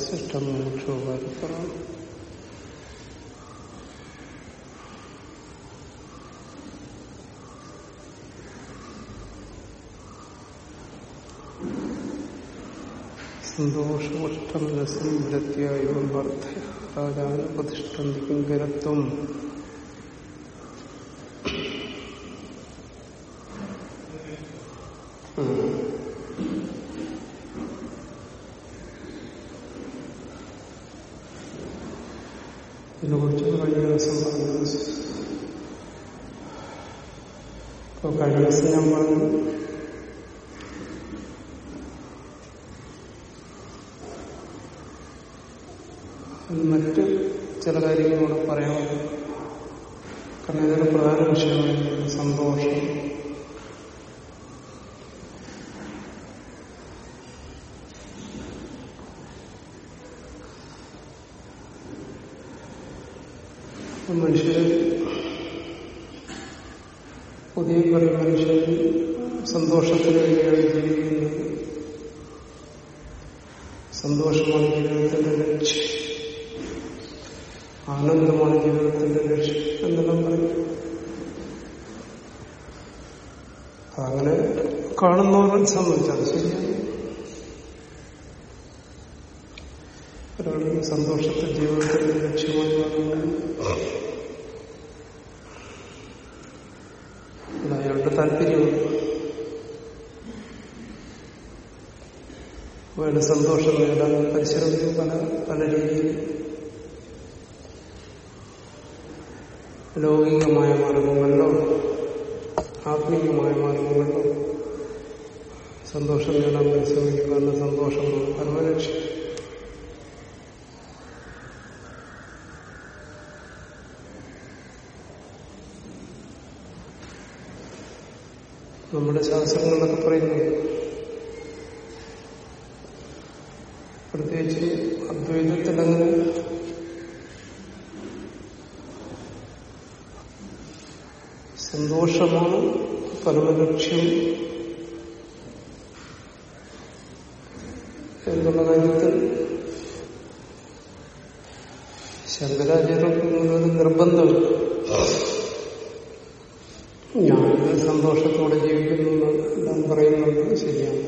യോഗാശിഷ്ടം മോക്ഷോപാരപ്പുറം സന്തോഷമഷ്ടം രസം വൃത്തിയായും വർദ്ധ രാജാനുപതിഷ്ഠം കിങ്കരത്വം ഇതിനെക്കുറിച്ച് കഴിഞ്ഞ ദിവസം പറഞ്ഞു ഇപ്പൊ കഴിഞ്ഞ ദിവസം ഞാൻ പറഞ്ഞു മറ്റ് ചില കാര്യങ്ങളൂടെ പറയാം കാരണം ഇതൊരു പ്രധാന വിഷയമാണ് സന്തോഷം മനുഷ്യര് പുതിയ പറയും മനുഷ്യർ സന്തോഷത്തിന് വേണ്ടിയാണ് ജീവിക്കുന്നത്. സന്തോഷമാണ് ജീവിതത്തിന്റെ ലക്ഷ്യം. ആനന്ദമാണ് ജീവിതത്തിന്റെ ലക്ഷ്യം എന്നെല്ലാം പറയും. അങ്ങനെ കാണുന്നവരെ സംബന്ധിച്ചത് ശരിയാണ്. ഒരാൾ സന്തോഷത്തെ ജീവിതത്തിന്റെ അത് വേണ്ട സന്തോഷം നേടാൻ പരിശ്രമിക്കും പല പല രീതിയിൽ ലൗകികമായ മാർഗങ്ങളിലോ ആത്മീയമായ മാർഗങ്ങളിലോ സന്തോഷം നേടാൻ പരിശ്രമിക്കുക എന്ന സന്തോഷമാണ് പരമലക്ഷ്യം നമ്മുടെ ശാസ്ത്രങ്ങളൊക്കെ പറയുന്നു പ്രത്യേകിച്ച് അദ്വൈതത്തിൽ അങ്ങനെ സന്തോഷമാണ് പരമലക്ഷ്യം എന്നുള്ള കാര്യത്തിൽ ശങ്കരാചാര്യർക്ക് നിർബന്ധം. നിർബന്ധമില്ല ഞാൻ സന്തോഷത്തോടെ ജീവിക്കുന്നു എല്ലാം പറയുന്നത് ശരിയാണ്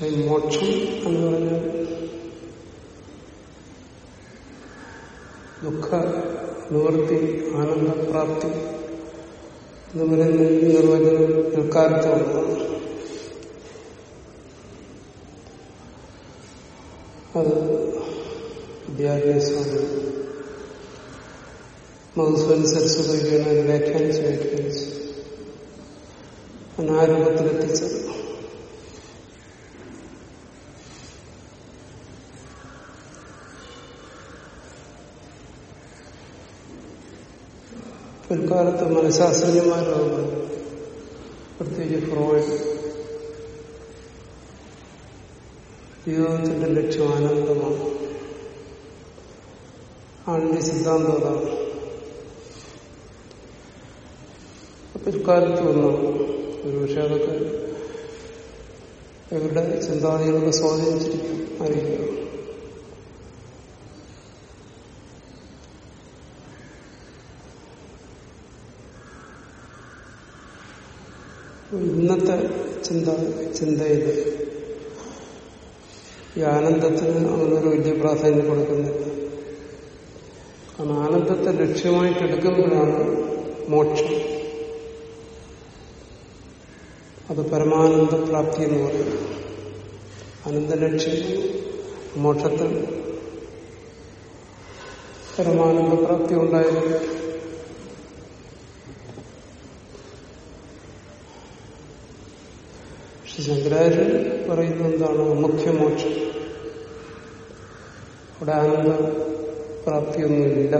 പക്ഷെ മോക്ഷം എന്ന് പറഞ്ഞാൽ ദുഃഖ നിവൃത്തി ആനന്ദപ്രാപ്തി എന്ന് പറയുന്ന ഈ നിർവചനം നിൽക്കാലത്തുള്ളതാണ് അത് വിദ്യാഭ്യാസമാണ്. മധുസൂൻ സരസ്വതിയാണ് വ്യാഖ്യാനിച്ച് വ്യാഖ്യാനിച്ച്. അനാരൂപത്തിലെത്തിച്ചത് പിൽക്കാലത്ത് മനഃശാസ്ത്രജ്ഞന്മാരാകുന്നു പ്രത്യേകിച്ച് ഫ്രോയിഡ് ജീവിതത്തിന്റെ ലക്ഷ്യം ആനന്ദമാണ് ആണിന്റെ സിദ്ധാന്തം അതാണ്. പിൽക്കാലത്ത് വന്നു. ഒരുപക്ഷെ അതൊക്കെ ഇവരുടെ ചിന്താഗതികളൊക്കെ സ്വാധീനിച്ചിരിക്കും അറിയില്ല. ഇന്നത്തെ ചിന്ത ചിന്തയിൽ ഈ ആനന്ദത്തിന് അങ്ങനൊരു വലിയ പ്രാധാന്യം കൊടുക്കുന്നില്ല. കാരണം ആനന്ദത്തെ ലക്ഷ്യമായിട്ട് എടുക്കുമ്പോഴാണ് മോക്ഷം. അത് പരമാനന്ദ പ്രാപ്തി എന്ന് പറയുന്നത്. അനന്തലക്ഷ്യം മോക്ഷത്തിൽ പരമാനന്ദ പ്രാപ്തി ഉണ്ടായിരുന്നു പക്ഷെ ശങ്കരാചാര്യൻ പറയുന്നത് എന്താണ്? മുഖ്യമോക്ഷം അവിടെ ആനന്ദ പ്രാപ്തിയൊന്നുമില്ല.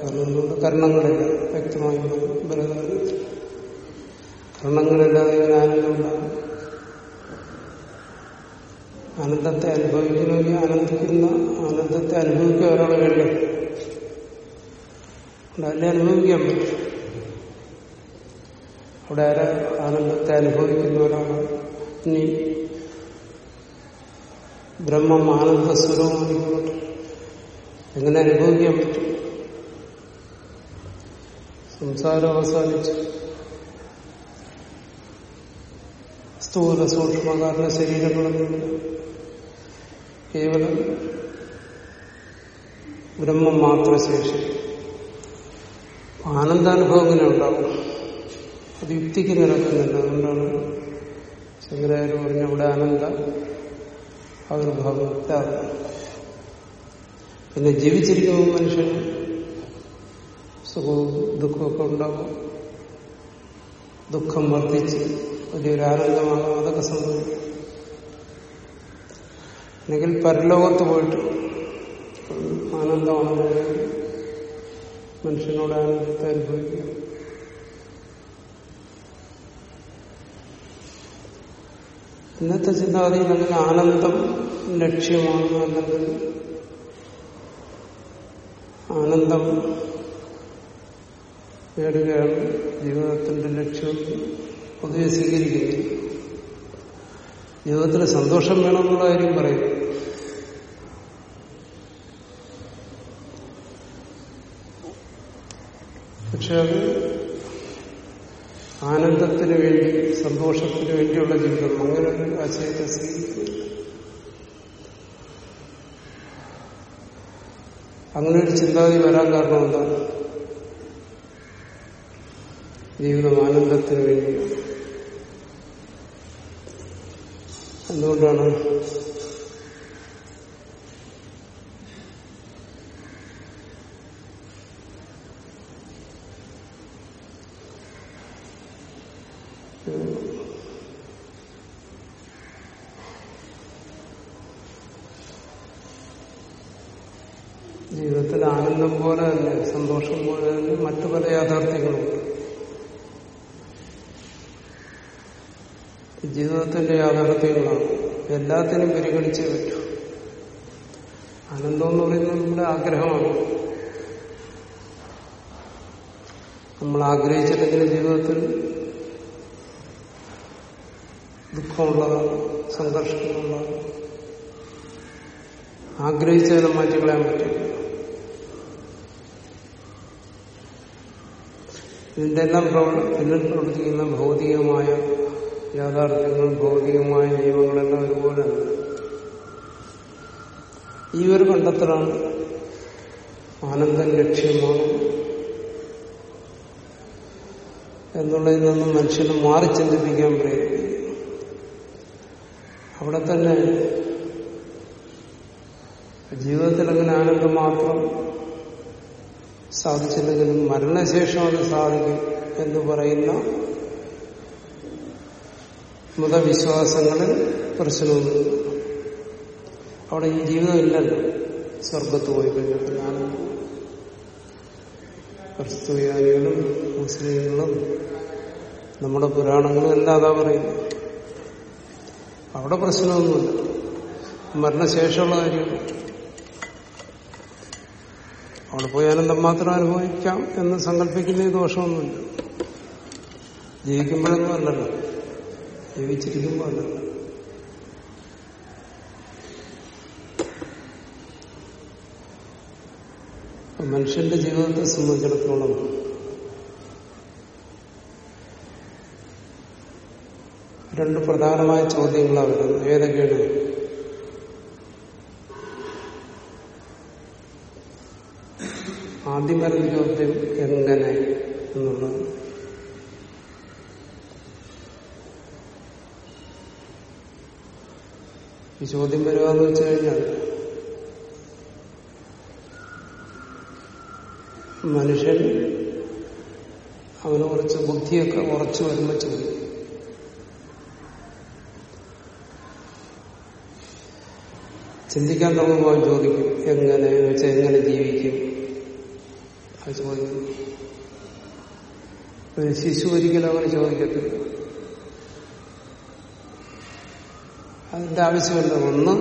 കാരണം എന്തുകൊണ്ട്? കർണങ്ങളില്ല വ്യക്തമായി ബലകാര്യത്തിൽ കർണങ്ങളില്ലാതെ ഇങ്ങനെ ആനന്ദമുണ്ടാകും ആനന്ദത്തെ അനുഭവിക്കണമെങ്കിൽ ആനന്ദിക്കുന്ന ആനന്ദത്തെ അനുഭവിക്കുക ഒരാളെ വേണ്ടേ അല്ലെ അനുഭവിക്കാൻ പറ്റും? അവിടെ ആരാ? ആനന്ദത്തെ അനുഭവിക്കുന്നവരാണ് ഇനി ബ്രഹ്മം ആനന്ദ സ്വരൂപമായിക്കോട്ടെ എങ്ങനെ അനുഭവിക്കാൻ പറ്റും? സംസാരം അവസാനിച്ചു. സ്ഥൂല സൂക്ഷ്മകാരണ ശരീരങ്ങളൊന്നും കേവലം ബ്രഹ്മം മാത്രം ശേഷി. ആനന്ദാനുഭവം ഇങ്ങനെ ഉണ്ടാവും. അത് യുക്തിക്ക് നിരക്കുന്നില്ല. അതുകൊണ്ടാണ് ശങ്കരാചാര്യ പറഞ്ഞ ഇവിടെ ആനന്ദ ആവിർഭാവം പിന്നെ ജീവിച്ചിരിക്കുമ്പോൾ മനുഷ്യൻ സുഖവും ദുഃഖമൊക്കെ ഉണ്ടാകും. ദുഃഖം വർദ്ധിച്ച് വലിയൊരു ആനന്ദമാകും അതൊക്കെ സംഭവിക്കും. അല്ലെങ്കിൽ പരലോകത്ത് പോയിട്ട് ആനന്ദമാണെന്നുണ്ടെങ്കിൽ മനുഷ്യനോട് ആനന്ദത്തെ അനുഭവിക്കുക ഇന്നത്തെ ചിന്താഗതിയിൽ അങ്ങനെ ആനന്ദം ലക്ഷ്യമാണ് അല്ലെങ്കിൽ ആനന്ദം നേടുകയാണ് ജീവിതത്തിന്റെ ലക്ഷ്യം. പൊതുവെ സ്വീകരിക്കുന്നത് ജീവിതത്തിൽ സന്തോഷം വേണമെന്നുള്ള കാര്യം പറയും പക്ഷെ അത് ആനന്ദത്തിന് വേണ്ടി സന്തോഷത്തിന് വേണ്ടിയുള്ള ജീവിതം. അങ്ങനെ ഒരു ആശയത്തെ അങ്ങനെ ഒരു ചിന്താഗതി വരാൻ കാരണം എന്താണ് ജീവിതം ആനന്ദത്തിന് വേണ്ടിയാണ്. എന്തുകൊണ്ടാണ് ജീവിതത്തിൽ ആനന്ദം പോലെ തന്നെ സന്തോഷം പോലെ തന്നെ മറ്റു പല യാഥാർത്ഥ്യങ്ങളുമുണ്ട് ജീവിതത്തിന്റെ യാഥാർത്ഥ്യങ്ങളാണ് എല്ലാത്തിനും പരിഗണിച്ചേ പറ്റൂ. ആനന്ദം എന്ന് പറയുന്നത് നമ്മുടെ ആഗ്രഹമാണ്. നമ്മൾ ആഗ്രഹിച്ചിട്ടെങ്കിലും ജീവിതത്തിൽ ദുഃഖമുള്ളതാണ് സംഘർഷങ്ങളുള്ളതാണ് ആഗ്രഹിച്ചതിനെ മാറ്റിക്കളയാൻ പറ്റില്ല. ഇതിന്റെ എല്ലാം പിന്നിൽ പ്രവർത്തിക്കുന്ന ഭൗതികമായ യാഥാർത്ഥ്യങ്ങൾ ഭൗതികമായ നിയമങ്ങളെല്ലാം ഒരുപോലെ ഈ ഒരു കണ്ടെത്തലാണ് ആനന്ദം ലക്ഷ്യമാണ്. എന്നുള്ളതിൽ നിന്നും മനുഷ്യന് മാറി ചിന്തിപ്പിക്കാൻ പ്രേരിപ്പിക്കും അവിടെ തന്നെ ജീവിതത്തിൽ അങ്ങനെ ആനന്ദം മാത്രം സാധിച്ചില്ലെങ്കിലും മരണശേഷം അത് സാധിക്കും എന്ന് പറയുന്ന മതവിശ്വാസങ്ങളിൽ പ്രശ്നമൊന്നും അവിടെ ഈ ജീവിതം ഇല്ലല്ലോ സ്വർഗത്ത് പോയി കഴിഞ്ഞപ്പോൾ ഞാൻ ക്രിസ്തുയാനികളും മുസ്ലിങ്ങളും നമ്മുടെ പുരാണങ്ങളും എല്ലാം അതാ പറയുന്നു അവിടെ പ്രശ്നമൊന്നുമില്ല. മരണശേഷമുള്ള കാര്യം. അവിടെ പോയി ആനന്ദം മാത്രം അനുഭവിക്കാം എന്ന് സങ്കല്പിക്കുന്ന ദോഷമൊന്നുമില്ല. ജീവിക്കുമ്പോഴൊന്നും അല്ലല്ലോ. ജീവിച്ചിരിക്കുമ്പോൾ അല്ല മനുഷ്യന്റെ ജീവിതത്തെ സംബന്ധിച്ചിടത്തോളം രണ്ട് പ്രധാനമായ ചോദ്യങ്ങളാണ് ഏതൊക്കെയാണ്? ആദ്യം വരുന്ന ചോദ്യം എങ്ങനെ എന്നുള്ളത് ഈ ചോദ്യം വരുവാന്ന് വെച്ചു കഴിഞ്ഞാൽ മനുഷ്യൻ അവന് കുറച്ച് ബുദ്ധിയൊക്കെ ഉറച്ചു വരുമ്പോൾ ചോദിക്കും. ചിന്തിക്കാൻ തുടങ്ങുമ്പോൾ ചോദിക്കും എങ്ങനെ? വെച്ചാൽ എങ്ങനെ ജീവിക്കും? അത് ചോദിക്കും. ഒരു ശിശു ഒരിക്കലും അങ്ങനെ ചോദിക്കത്തില്ല. അതിന്റെ ആവശ്യമില്ല ഒന്ന്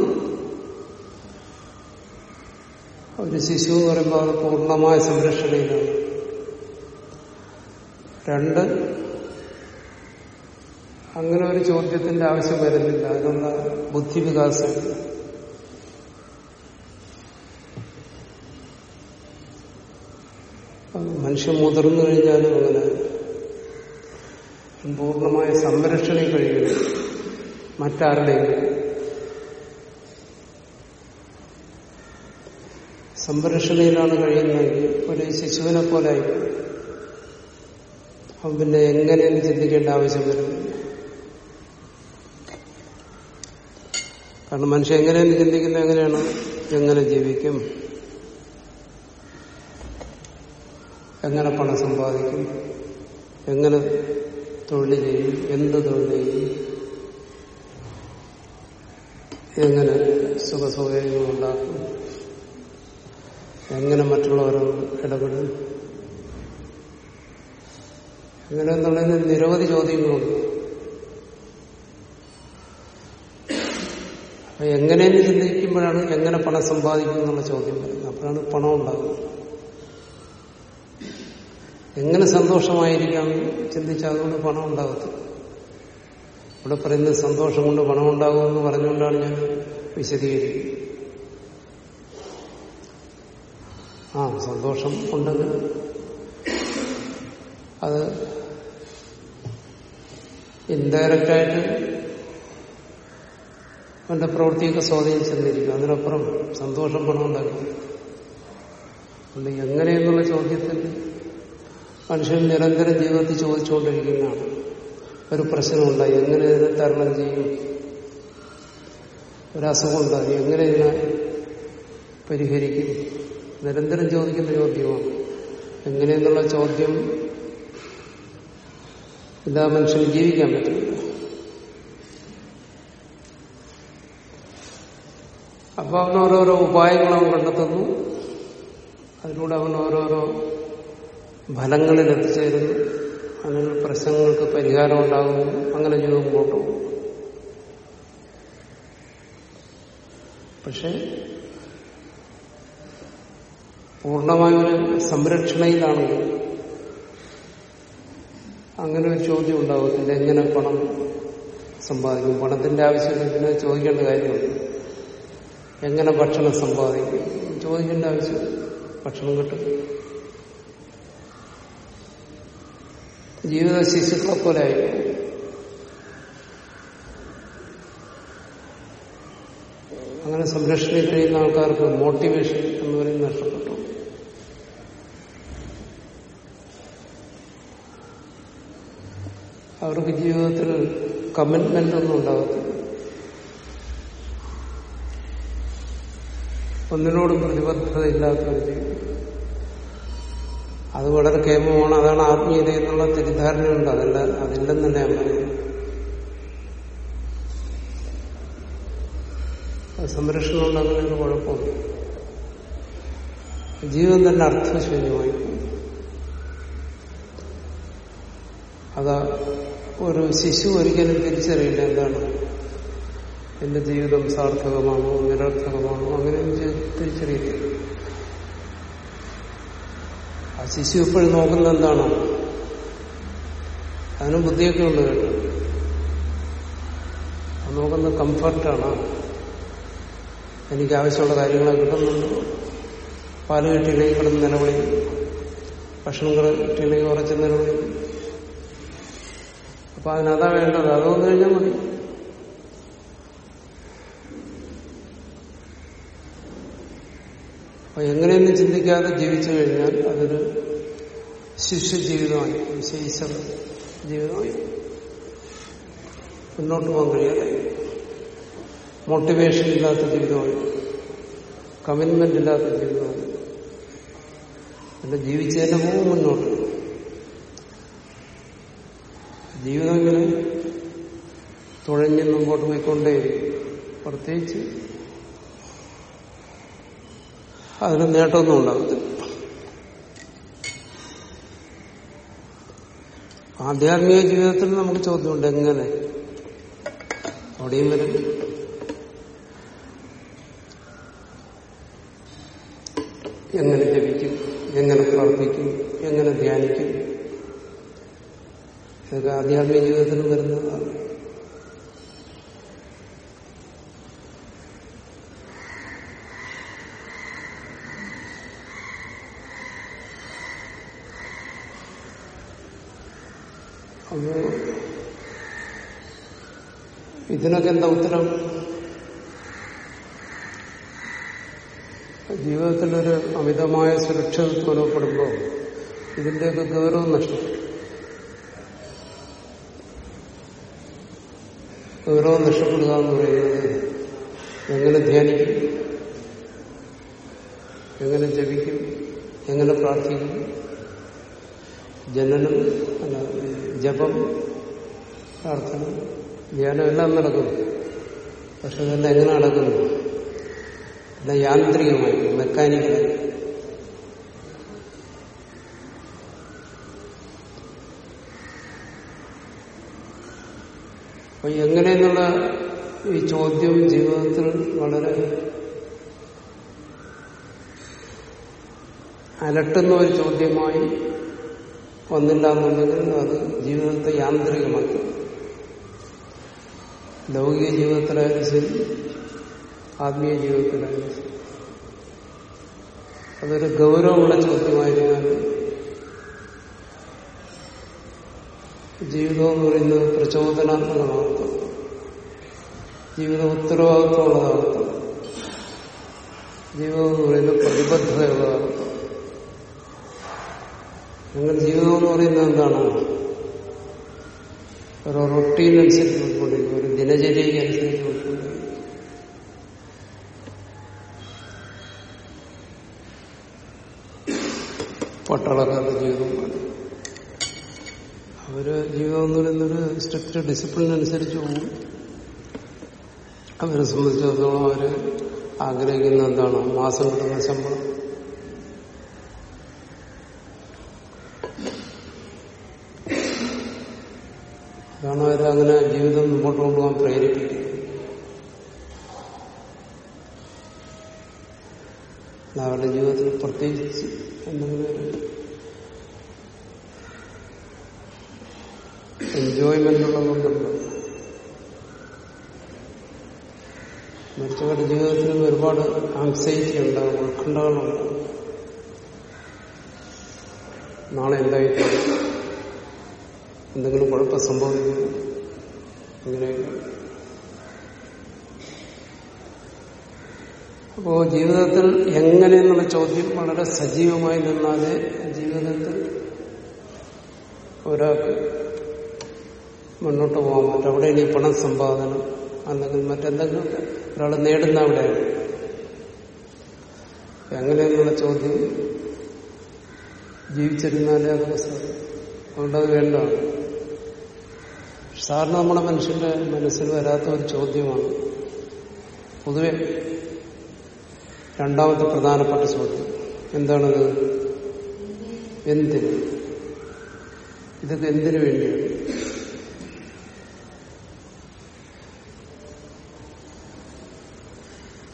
ഒരു ശിശു എന്ന് പറയുമ്പോൾ അത് പൂർണമായ സംരക്ഷണയിലാണ്. രണ്ട് അങ്ങനെ ഒരു ചോദ്യത്തിന്റെ ആവശ്യം വരുന്നില്ല. അതിനുള്ള ബുദ്ധിവികാസം. മനുഷ്യൻ മുതിർന്നു കഴിഞ്ഞാലും അങ്ങനെ പൂർണമായ സംരക്ഷണയിൽ കഴിയുന്നു മറ്റാരുടെയും സംരക്ഷണയിലാണ് കഴിയുന്നതെങ്കിൽ ഒരു ശിശുവിനെ പോലെ ആയിപ്പോയി അവൻ പിന്നെ എങ്ങനെയെന്ന് ചിന്തിക്കേണ്ട ആവശ്യം വരും. കാരണം മനുഷ്യൻ എങ്ങനെയെന്ന് ചിന്തിക്കുന്നത് എങ്ങനെയാണ്? എങ്ങനെ ജീവിക്കും? എങ്ങനെ പണം സമ്പാദിക്കും? എങ്ങനെ തൊഴിൽ ചെയ്യും? എന്ത് തൊഴിൽ ചെയ്യും? എങ്ങനെ സുഖസൗകര്യങ്ങൾ ഉണ്ടാക്കും? എങ്ങനെ മറ്റുള്ളവരോട് ഇടപെടും? എങ്ങനെ എന്നുള്ളതിന് നിരവധി ചോദ്യങ്ങളുണ്ട്. അപ്പൊ എങ്ങനെയെന്ന് ചിന്തിക്കുമ്പോഴാണ് എങ്ങനെ പണം സമ്പാദിക്കും എന്നുള്ള ചോദ്യം വരുന്നത്. അപ്പോഴാണ് പണം ഉണ്ടാകുന്നത്. എങ്ങനെ സന്തോഷമായിരിക്കാം ചിന്തിച്ചാൽ അതുകൊണ്ട് പണം ഉണ്ടാകത്തില്ല. ഇവിടെ പറയുന്നത് സന്തോഷം കൊണ്ട് പണം ഉണ്ടാകുമെന്ന് പറഞ്ഞുകൊണ്ടാണ് ഞാൻ വിശദീകരിക്കുന്നത്. ആ സന്തോഷം ഉണ്ടെങ്കിൽ അത് ഇൻഡയറക്റ്റായിട്ട് അവന്റെ പ്രവൃത്തിയൊക്കെ സ്വാധീനിച്ചെന്നിരിക്കും അതിനപ്പുറം സന്തോഷം പണം ഉണ്ടാക്കി അതുകൊണ്ട് എങ്ങനെയെന്നുള്ള ചോദ്യത്തിൽ മനുഷ്യൻ നിരന്തരം ജീവിതത്തിൽ ചോദിച്ചുകൊണ്ടിരിക്കുന്നതാണ്. ഒരു പ്രശ്നമുണ്ടായി. എങ്ങനെ ഇതിനെ തരണം ചെയ്യും? ഒരസുഖമുണ്ടായി എങ്ങനെ ഇതിനെ പരിഹരിക്കും? നിരന്തരം ചോദിക്കുന്ന ചോദ്യമാണ്. എങ്ങനെയെന്നുള്ള ചോദ്യം എല്ലാ മനുഷ്യനും ജീവിക്കാൻ പറ്റില്ല. അപ്പൊ അവൻ ഓരോരോ ഉപായങ്ങൾ അവൻ കണ്ടെത്തുന്നു. അതിലൂടെ അവൻ ഓരോരോ ഫലങ്ങളിൽ എത്തിച്ചേരുന്നു. അങ്ങനെ പ്രശ്നങ്ങൾക്ക് പരിഹാരം ഉണ്ടാകുന്നു അങ്ങനെ ജീവിതം പോകും. പക്ഷെ പൂർണമായ ഒരു സംരക്ഷണയിലാണെങ്കിൽ അങ്ങനെ ഒരു ചോദ്യം ഉണ്ടാകത്തില്ല എങ്ങനെ പണം സമ്പാദിക്കും? പണത്തിന്റെ ആവശ്യത്തിന് ചോദിക്കേണ്ട കാര്യമുണ്ട്. എങ്ങനെ ഭക്ഷണം സമ്പാദിക്കും? ചോദിക്കേണ്ട ആവശ്യം ഭക്ഷണം കിട്ടും. ജീവിത ശിശുക്കളെ പോലെ. ആയിരിക്കും അങ്ങനെ സംരക്ഷണയിൽ കഴിയുന്ന ആൾക്കാർക്ക് മോട്ടിവേഷൻ എന്ന് പറയുന്നത് നഷ്ടപ്പെട്ടു. അവർക്ക് ജീവിതത്തിൽ കമ്മിറ്റ്മെന്റ് ഒന്നും ഉണ്ടാകത്തില്ല. ഒന്നിനോടും പ്രതിബദ്ധത ഇല്ലാത്ത ജീവിതം. അത് വളരെ കേമമാണ് അതാണ് ആത്മീയത എന്നുള്ള തെറ്റിദ്ധാരണയുണ്ട്. അതല്ല അതില്ലെന്ന് തന്നെ ഞാൻ പറയുന്നു സംരക്ഷണം ഒരു കുഴപ്പമില്ല. ജീവൻ തന്നെ അർത്ഥശൂന്യമായി. അതാ ഒരു ശിശു ഒരിക്കലും തിരിച്ചറിയില്ല എന്താണ്. എന്റെ ജീവിതം സാർത്ഥകമാണോ നിരർത്ഥകമാണോ അങ്ങനെയൊന്നും തിരിച്ചറിയില്ല ആ ശിശു എപ്പോഴും നോക്കുന്നത് എന്താണോ? അതിനും ബുദ്ധിയൊക്കെ ഉണ്ട് കേട്ടോ. നോക്കുന്നത് കംഫർട്ടാണ്. എനിക്ക് ആവശ്യമുള്ള കാര്യങ്ങളെ കിട്ടുന്നുണ്ട്. പാൽ കിട്ടിയില്ലെങ്കിൽ കിടന്ന് നിലവിളി ഭക്ഷണം കിട്ടിയില്ലെങ്കിൽ കുറച്ച് നിലവിളി അപ്പൊ അതിനതാ വേണ്ടത്. അത് വന്നു കഴിഞ്ഞാൽ മതി. അപ്പൊ എങ്ങനെയൊന്നും ചിന്തിക്കാതെ ജീവിച്ചു കഴിഞ്ഞാൽ അതൊരു ശിശു ജീവിതമായി ശൈശവ ജീവിതമായി മുന്നോട്ട് പോകാൻ കഴിയാതെ മോട്ടിവേഷൻ ഇല്ലാത്ത ജീവിതമായി കമ്മിറ്റ്മെന്റ് ഇല്ലാത്ത ജീവിതമായി. എന്റെ ജീവിച്ചതിന്റെ പോകും മുന്നോട്ട്. ജീവിതം തുഴഞ്ഞ് മുമ്പോട്ട് പോയിക്കൊണ്ടേ പ്രത്യേകിച്ച് അതിന് നേട്ടമൊന്നും ഉണ്ടാകത്തില്ല ആധ്യാത്മിക ജീവിതത്തിൽ നമുക്ക് ചോദ്യമുണ്ട് എങ്ങനെ? അവിടെയും വരും. എങ്ങനെ ജപിക്കും? എങ്ങനെ പ്രാർത്ഥിക്കും? എങ്ങനെ ധ്യാനിക്കും? ഇതൊക്കെ ആധ്യാത്മിക ജീവിതത്തിലും വരുന്നതാണ് അപ്പോ ഇതിനൊക്കെ എന്താ ഉത്തരം? ജീവിതത്തിലൊരു അമിതമായ സുരക്ഷിതത്വം അനുഭവപ്പെടുമ്പോൾ ഇതിന്റെയൊക്കെ ഗൗരവം നഷ്ടപ്പെട്ടു ഗൗരവം നഷ്ടപ്പെടുക എന്ന് പറയുന്നത് എങ്ങനെ ധ്യാനിക്കും? എങ്ങനെ ജപിക്കും? എങ്ങനെ പ്രാർത്ഥിക്കും? ജനനം ജപം പ്രാർത്ഥന ധ്യാനം എല്ലാം നടക്കുന്നു. പക്ഷെ ഇതെല്ലാം എങ്ങനെ നടക്കുന്നു? എല്ലാം യാന്ത്രികമായി മെക്കാനിക്കലായി അപ്പൊ എങ്ങനെയെന്നുള്ള ഈ ചോദ്യം ജീവിതത്തിൽ വളരെ അലട്ടുന്ന ഒരു ചോദ്യമായി വന്നില്ല എന്നുണ്ടെങ്കിൽ അത് ജീവിതത്തെ യാന്ത്രികമാക്കി. ലൗകിക ജീവിതത്തിലായാലും ശരി ആത്മീയ ജീവിതത്തിലായാലും ശരി. അതൊരു ഗൗരവമുള്ള ചോദ്യമായതിനാൽ ജീവിതം എന്ന് പറയുന്നത് പ്രചോദനാത്മകമാകത്തും. ജീവിതം ഉത്തരവാദിത്വമുള്ളതാകത്തും. ജീവിതം എന്ന് പറയുന്നത് പ്രതിബദ്ധതയുള്ളതാകത്തും. നിങ്ങൾ ജീവിതം എന്ന് പറയുന്നത് എന്താണ്? ഒരു റൊട്ടീൻ അനുസരിച്ച് പോയിക്കൊണ്ടിരിക്കും ഒരു ദിനചര്യയ്ക്ക് അനുസരിച്ച് പോയിക്കൊണ്ടിരിക്കും പട്ടാളക്കാരുടെ ജീവിതം അവർ ജീവിതം എന്ന് പറയുന്നൊരു സ്ട്രിക്റ്റ് ഡിസിപ്ലിൻ അനുസരിച്ച് പോകും. അവരെ സംബന്ധിച്ചിടത്തോളം അവർ ആഗ്രഹിക്കുന്ന എന്താണ്? മാസം കിട്ടുന്ന ശമ്പളം അതാണ് അവരെ അങ്ങനെ ജീവിതം മുമ്പോട്ട് കൊണ്ടുപോകാൻ പ്രേരിപ്പിക്കുന്നത് അവരുടെ ജീവിതത്തിൽ പ്രത്യേകിച്ച് എന്തെങ്കിലും ഒരു എൻജോയ്മെന്റ് മറ്റവരുടെ ജീവിതത്തിൽ ഒരുപാട് ആങ്സൈറ്റി ഉണ്ടാകും ഉത്കണ്ഠകളുണ്ടാകും നാളെ എന്തായിട്ട്? എന്തെങ്കിലും കുഴപ്പം സംഭവിക്കും ഇങ്ങനെ അപ്പോ ജീവിതത്തിൽ എങ്ങനെയെന്നുള്ള ചോദ്യം വളരെ സജീവമായി നിന്നാലേ ജീവിതത്തിൽ ഒരാൾക്ക് മുന്നോട്ട് പോകാൻ പറ്റും. അവിടെ ഇനി പണം സമ്പാദനം അല്ലെങ്കിൽ മറ്റെന്തെങ്കിലും ഒരാൾ നേടുന്ന അവിടെയാണ് എങ്ങനെയെന്നുള്ള ചോദ്യം ജീവിച്ചിരുന്നാലേ അതൊക്കെ സാധിക്കും അതുകൊണ്ട് അത് വേണ്ടതാണ് സാറിന് നമ്മുടെ മനുഷ്യന്റെ മനസ്സിൽ വരാത്ത ഒരു ചോദ്യമാണ്. പൊതുവെ രണ്ടാമത്തെ പ്രധാനപ്പെട്ട ചോദ്യം. എന്താണത്? എന്തിന്? ഇതൊക്കെ എന്തിനു വേണ്ടിയാണ്?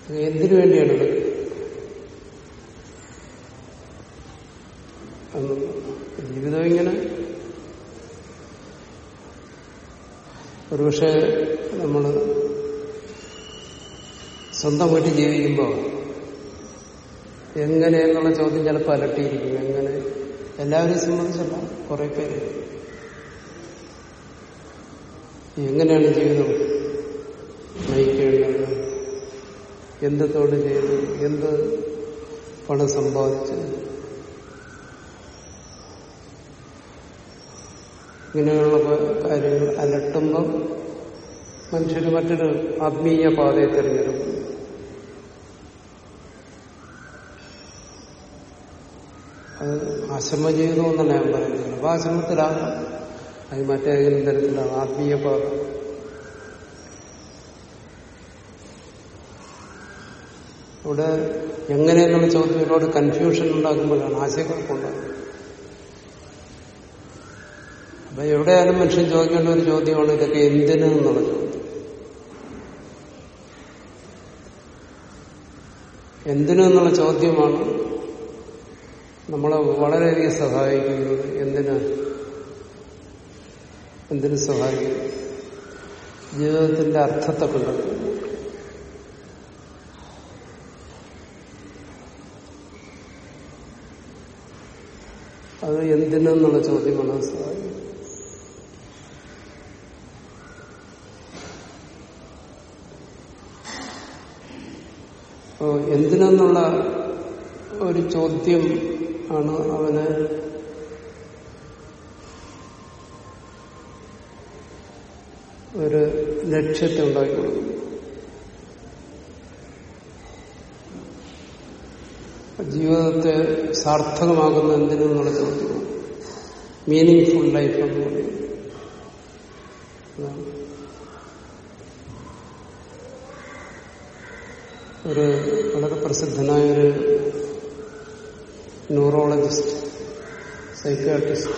എന്തിനു വേണ്ടിയാണ് ഇത്? ജീവിതം ഇങ്ങനെ. ഒരുപക്ഷെ നമ്മൾ സ്വന്തമായിട്ട് ജീവിക്കുമ്പോൾ എങ്ങനെയെന്നുള്ള ചോദ്യം ചിലപ്പോൾ അലട്ടിയിരിക്കും. എങ്ങനെ? എല്ലാവരെയും സംബന്ധിച്ചല്ല കുറെ പേര്. എങ്ങനെയാണ് ജീവിതം? എന്ത് തൊഴിൽ ചെയ്തു? എന്ത് പണം സമ്പാദിച്ചു? ഇങ്ങനെയുള്ള കാര്യങ്ങൾ അലട്ടുമ്പം മനുഷ്യന് മറ്റൊരു ആത്മീയ പാതയെ തിരഞ്ഞെടുക്കും. അത് ആശ്രമജീവിതം എന്നല്ല ഞാൻ പറയുന്നത്. അപ്പൊ ആശ്രമത്തിലാകാം അത് മറ്റേതെങ്കിലും തരത്തിലാണ് ആത്മീയ പാത. ഇവിടെ എങ്ങനെയെന്നുള്ള ചോദ്യം ഒരുപാട് കൺഫ്യൂഷൻ ഉണ്ടാക്കുമ്പോഴാണ് ആശയക്കുഴപ്പമുണ്ടാകുന്നത് അപ്പൊ എവിടെയായാലും മനുഷ്യൻ ചോദിക്കേണ്ട ഒരു ചോദ്യമാണ് ഇതൊക്കെ എന്തിന് എന്നുള്ള ചോദ്യം. എന്തിനു എന്നുള്ള ചോദ്യമാണ് നമ്മളെ വളരെയധികം സഹായിക്കുന്നത്. എന്തിന്? എന്തിനു സഹായിക്കുന്നു ജീവിതത്തിന്റെ അർത്ഥത്തെ കണ്ടെത്തും അത് എന്തിനെന്നുള്ള ചോദ്യം അപ്പോ എന്തിനെന്നുള്ള ഒരു ചോദ്യം ആണ് അവന് ഒരു ലക്ഷ്യത്തെ ഉണ്ടാക്കി ജീവിതത്തെ സാർത്ഥകമാകുന്ന എന്തിനു നിങ്ങൾ ചോദിക്കുന്നു മീനിങ് ഫുൾ ലൈഫ് എന്ന് പറയും. ഒരു വളരെ പ്രസിദ്ധനായ ഒരു ന്യൂറോളജിസ്റ്റ് സൈക്കാട്രിസ്റ്റ്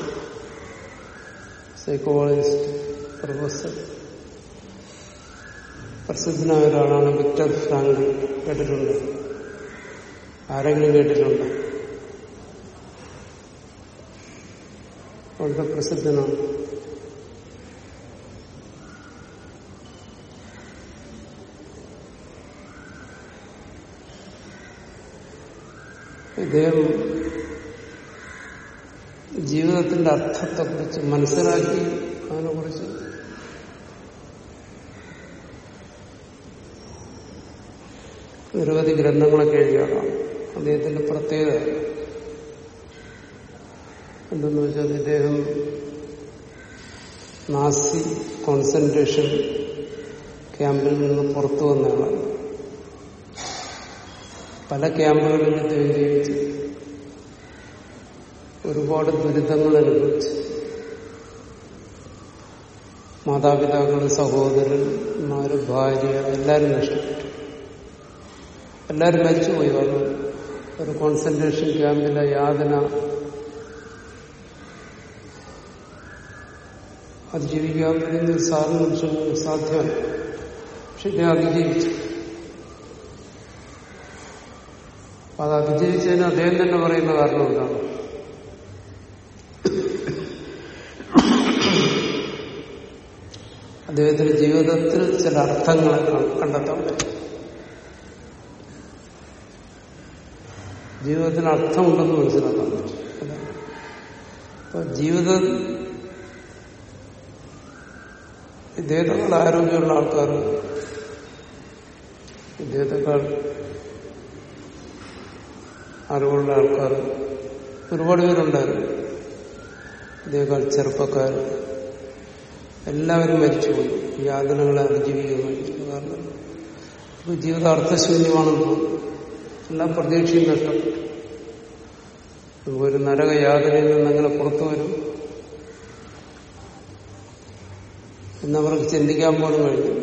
സൈക്കോളജിസ്റ്റ് പ്രൊഫസർ പ്രസിദ്ധനായ ഒരാളാണ് വിക്ടർ ഫ്രാങ്ക് കേട്ടിട്ടുണ്ട്. ആരെങ്കിലും കേട്ടിട്ടുണ്ടോ? വളരെ പ്രസിദ്ധനാണ്. ഇദ്ദേഹം ജീവിതത്തിന്റെ അർത്ഥത്തെക്കുറിച്ച് മനസ്സിലാക്കി അതിനെക്കുറിച്ച് നിരവധി ഗ്രന്ഥങ്ങളൊക്കെ എഴുതിയാണ് അദ്ദേഹത്തിന്റെ പ്രത്യേകത എന്തെന്ന് വെച്ചാൽ ഇദ്ദേഹം നാസി കോൺസെൻട്രേഷൻ ക്യാമ്പിൽ നിന്ന് പുറത്തു വന്നതാണ് പല ക്യാമ്പുകളിൽ ഇദ്ദേഹം ജീവിച്ചു. ഒരുപാട് ദുരിതങ്ങൾ അനുഭവിച്ചു. മാതാപിതാക്കൾ സഹോദരന്മാര് ഭാര്യ എല്ലാവരും നഷ്ടപ്പെട്ടു. എല്ലാവരും മരിച്ചുപോയി. വന്നു ഒരു കോൺസെൻട്രേഷൻ ക്യാമ്പിലെ യാതന കഴിയുന്ന ഒരു സാധനം സാധ്യമല്ല. പക്ഷെ ഇദ്ദേഹം അതിജീവിച്ചു. അത് അതിജീവിച്ചതിന് അദ്ദേഹം തന്നെ പറയുന്ന കാരണം എന്താണ്? അദ്ദേഹത്തിന്റെ ജീവിതത്തിൽ ചില അർത്ഥങ്ങൾ കണ്ടെത്താൻ ജീവിതത്തിന് അർത്ഥമുണ്ടെന്ന് മനസ്സിലാക്കാൻ പറ്റും. ജീവിതം ഇദ്ദേഹത്തെക്കാൾ ആരോഗ്യമുള്ള ആൾക്കാർ ഇദ്ദേഹത്തെക്കാൾ അറിവുള്ള ആൾക്കാർ ഒരുപാട് പേരുണ്ടായിരുന്നു. ഇതേക്കാൾ ചെറുപ്പക്കാർ എല്ലാവരും മരിച്ചുപോയി. യാതനകളെ അതിജീവിക്കാൻ വേണ്ടി കാരണം ഇപ്പൊ ജീവിതം അർത്ഥശൂന്യമാണെന്ന് എല്ലാ പ്രതീക്ഷയും നഷ്ടപ്പെട്ടു. ഒരു നരക യാതനയിൽ നിന്ന് അങ്ങനെ പുറത്തു വരും. എന്നവർക്ക് ചിന്തിക്കാൻ പോലും കഴിഞ്ഞു.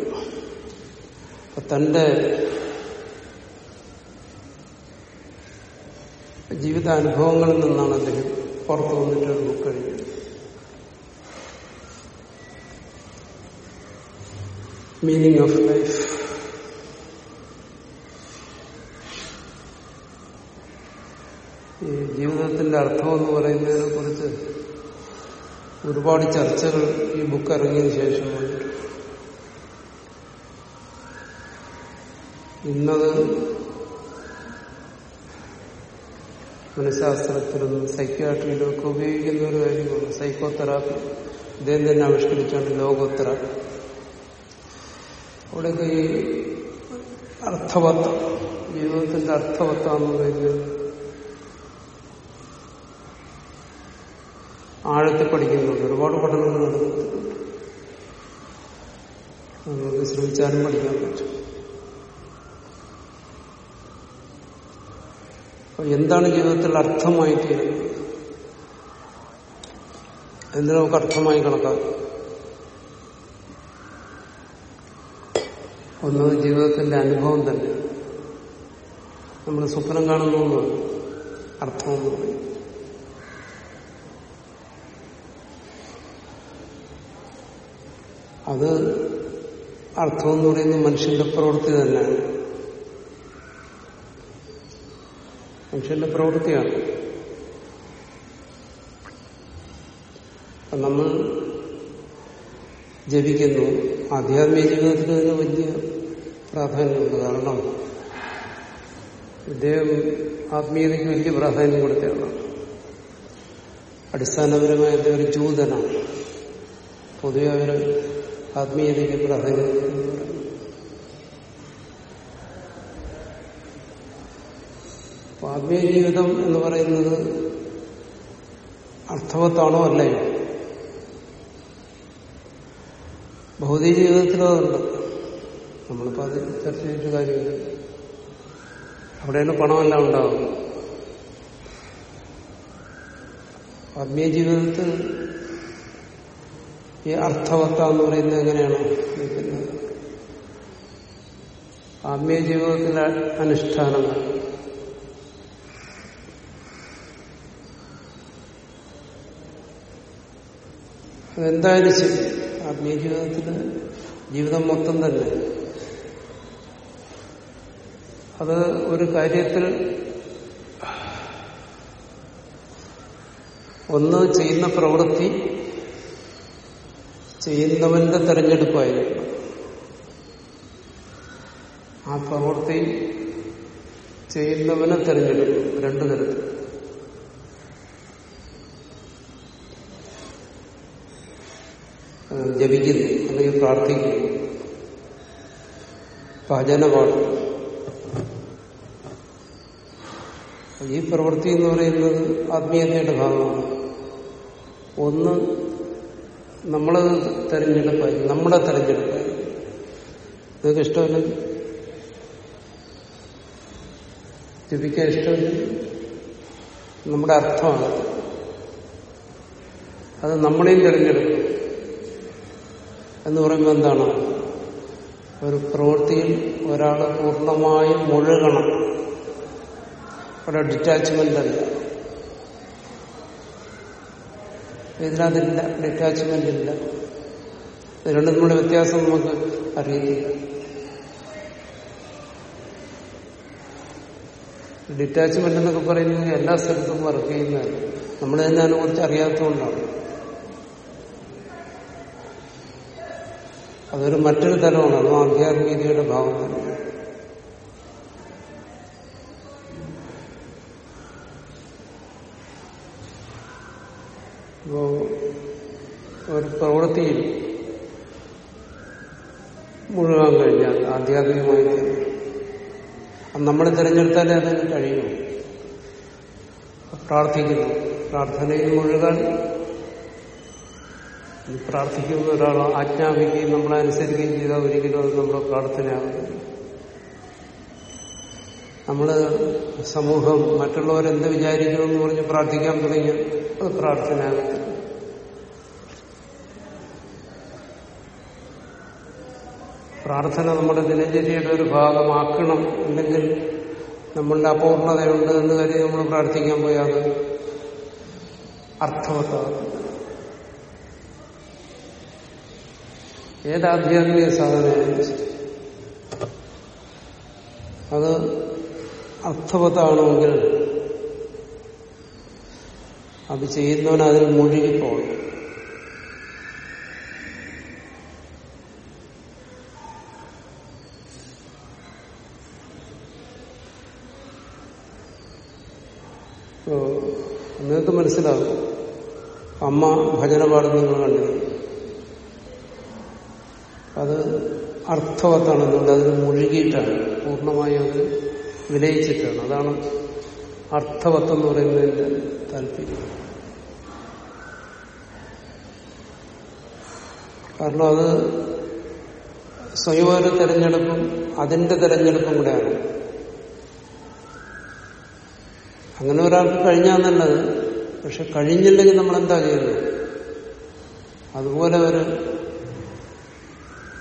അപ്പൊ തന്റെ ജീവിതാനുഭവങ്ങളിൽ നിന്നാണ് അദ്ദേഹം പുറത്തു വന്നിട്ട് ഒരു ബുക്ക് എഴുതിയത്. മീനിങ് ഓഫ് ലൈഫ് ഈ ജീവിതത്തിന്റെ അർത്ഥം എന്ന് പറയുന്നതിനെ കുറിച്ച് ഒരുപാട് ചർച്ചകൾ ഈ ബുക്ക് ഇറങ്ങിയതിനു ശേഷം ഇന്നത് മനഃശാസ്ത്രത്തിലും സൈക്യാട്രിയിലും ഒക്കെ ഉപയോഗിക്കുന്ന ഒരു കാര്യമാണ്. സൈക്കോതെറാപ്പി ഇദ്ദേഹം തന്നെ ആവിഷ്കരിച്ചാണ് ലോകോത്തര അവിടെയൊക്കെ ഈ അർത്ഥവത്വം ജീവിതത്തിന്റെ അർത്ഥവത്വം എന്ന് പറയുന്നത് ആഴത്തിൽ പഠിക്കുന്നുണ്ട്. ഒരുപാട് പഠനങ്ങൾ നടക്കുന്നുണ്ട് നമുക്ക് ശ്രമിച്ചാലും പഠിക്കാൻ പറ്റും. എന്താണ് ജീവിതത്തിൽ അർത്ഥമായി തീരുന്നത് എന്ത് നമുക്ക് അർത്ഥമായി കണക്കാക്കാം. ഒന്നത് ജീവിതത്തിന്റെ അനുഭവം തന്നെ നമ്മൾ സ്വപ്നം കാണുന്ന ഒന്നാണ് അർത്ഥം പറയും അത് അർത്ഥം എന്ന് പറയുന്നത് മനുഷ്യന്റെ പ്രവൃത്തി തന്നെയാണ് മനുഷ്യന്റെ പ്രവൃത്തിയാണ്. നമ്മൾ ജപിക്കുന്നു. ആധ്യാത്മിക ജീവിതത്തിൽ തന്നെ വലിയ പ്രാധാന്യമുണ്ട് കാരണം ഇദ്ദേഹം ആത്മീയതയ്ക്ക് വലിയ പ്രാധാന്യം കൊടുത്തതാണ് അടിസ്ഥാനപരമായ ഒരു ജൂതനാണ്. പൊതുവെ അവർ ആത്മീയതയ്ക്ക് പ്രാധാന്യം ആത്മീയ ജീവിതം എന്ന് പറയുന്നത് അർത്ഥവത്താണോ അല്ലേ? ഭൗതിക ജീവിതത്തിലും അതുണ്ട്. നമ്മളിപ്പോൾ അത് ചർച്ച ചെയ്തിട്ട് കാര്യമില്ല. അവിടെയാണ് പണമെല്ലാം ഉണ്ടാവും. ആത്മീയ ജീവിതത്തിൽ ഈ അർത്ഥവത്ത എന്ന് പറയുന്നത് എങ്ങനെയാണ്? നിൽക്കുന്നത് ആത്മീയ ജീവിതത്തിലെ അനുഷ്ഠാനങ്ങൾ. അതെന്തായാലും ശരി. ആത്മീയ ജീവിതത്തിൽ ജീവിതം മൊത്തം തന്നെ. അത് ഒരു കാര്യത്തിൽ ഒന്ന് ചെയ്യുന്ന പ്രവൃത്തി ചെയ്യുന്നവന്റെ തെരഞ്ഞെടുപ്പായിരിക്കണം ആ പ്രവൃത്തി ചെയ്യുന്നവനെ തെരഞ്ഞെടുക്കും രണ്ടു തരത്തിൽ. ജപിക്കുന്നു അല്ലെങ്കിൽ പ്രാർത്ഥിക്കുന്നു. ഭജനമാണ് ഈ പ്രവൃത്തി എന്ന് പറയുന്നത് ആത്മീയതയുടെ ഭാഗമാണ്. ഒന്ന് നമ്മൾ തെരഞ്ഞെടുപ്പായി നമ്മുടെ തെരഞ്ഞെടുപ്പായി നിങ്ങൾക്ക് ഇഷ്ടമല്ല? ജപിക്കാൻ ഇഷ്ടമില്ല? നമ്മുടെ അർത്ഥമാണ് അത്. നമ്മളെയും തിരഞ്ഞെടുക്കും എന്ന് പറയുമ്പോൾ എന്താണ്? ഒരു പ്രവൃത്തിയിൽ ഒരാളെ പൂർണമായും മുഴുകണം. ഒരു ഡിറ്റാച്ച്മെന്റ് അല്ല. ഇതിനകത്തില്ല ഡിറ്റാച്ച്മെന്റ് ഇല്ല. രണ്ടും കൂടെ വ്യത്യാസം നമുക്ക് അറിയില്ല. ഡിറ്റാച്ച്മെന്റ് എന്നൊക്കെ പറയുന്നത് എല്ലാ സ്ഥലത്തും വർക്ക് ചെയ്യുന്നതാണ്. നമ്മൾ തന്നെ അതിനെക്കുറിച്ച് അറിയാത്തതുകൊണ്ടാണ്. അതൊരു മറ്റൊരു തലമാണ്. അതും ആധ്യാത്മികതയുടെ ഭാഗം തന്നെ ഇപ്പോ ഒരു പ്രവൃത്തിയിൽ മുഴുകാൻ കഴിഞ്ഞാൽ ആധ്യാത്മികമായി നമ്മൾ തിരഞ്ഞെടുത്താലേ അതിന് കഴിയും. പ്രാർത്ഥിക്കുന്നു. പ്രാർത്ഥനയിൽ മുഴുകാൻ പ്രാർത്ഥിക്കുന്ന ഒരാൾ ആജ്ഞാപിക്കുകയും നമ്മളെ അനുസരിക്കുകയും ചെയ്താൽ ഒരിക്കലും അത് നമ്മുടെ പ്രാർത്ഥനയാകുന്നു നമ്മൾ സമൂഹം മറ്റുള്ളവരെന്ത് വിചാരിക്കുമെന്ന് പറഞ്ഞ് പ്രാർത്ഥിക്കാൻ തുടങ്ങി അത് പ്രാർത്ഥനയാകത്തില്ല പ്രാർത്ഥന നമ്മുടെ ദിനചര്യയുടെ ഒരു ഭാഗമാക്കണം. അല്ലെങ്കിൽ നമ്മളുടെ അപൂർണതയുണ്ട് എന്ന് കരുതി നമ്മൾ പ്രാർത്ഥിക്കാൻ പോയാൽ അർത്ഥവത്താകും ഏതാധ്യാത്മിക ശരി അത് അർത്ഥവത്താണെങ്കിൽ അത് ചെയ്യുന്നവൻ അതിൽ മുഴുകിപ്പോകും ഇപ്പോ നിങ്ങൾക്ക് മനസ്സിലാകും അമ്മ ഭജന പാടുന്ന നിങ്ങൾ കണ്ടിരിക്കും അത് അർത്ഥവത്താണെന്നുണ്ട് അതിന് മുഴുകിയിട്ടാണ്. പൂർണമായും അത് വിലയിച്ചിട്ടാണ്. അതാണ് അർത്ഥവത്വം എന്ന് പറയുന്നതിന്റെ താല്പര്യം. കാരണം അത് സ്വയം ഒരു തെരഞ്ഞെടുപ്പും അതിന്റെ തെരഞ്ഞെടുപ്പും കൂടെയാണ്. അങ്ങനെ ഒരാൾക്ക് കഴിഞ്ഞാൽ നല്ലത് പക്ഷെ കഴിഞ്ഞില്ലെങ്കിൽ നമ്മൾ എന്താ ചെയ്യുന്നത് അതുപോലെ ഒരു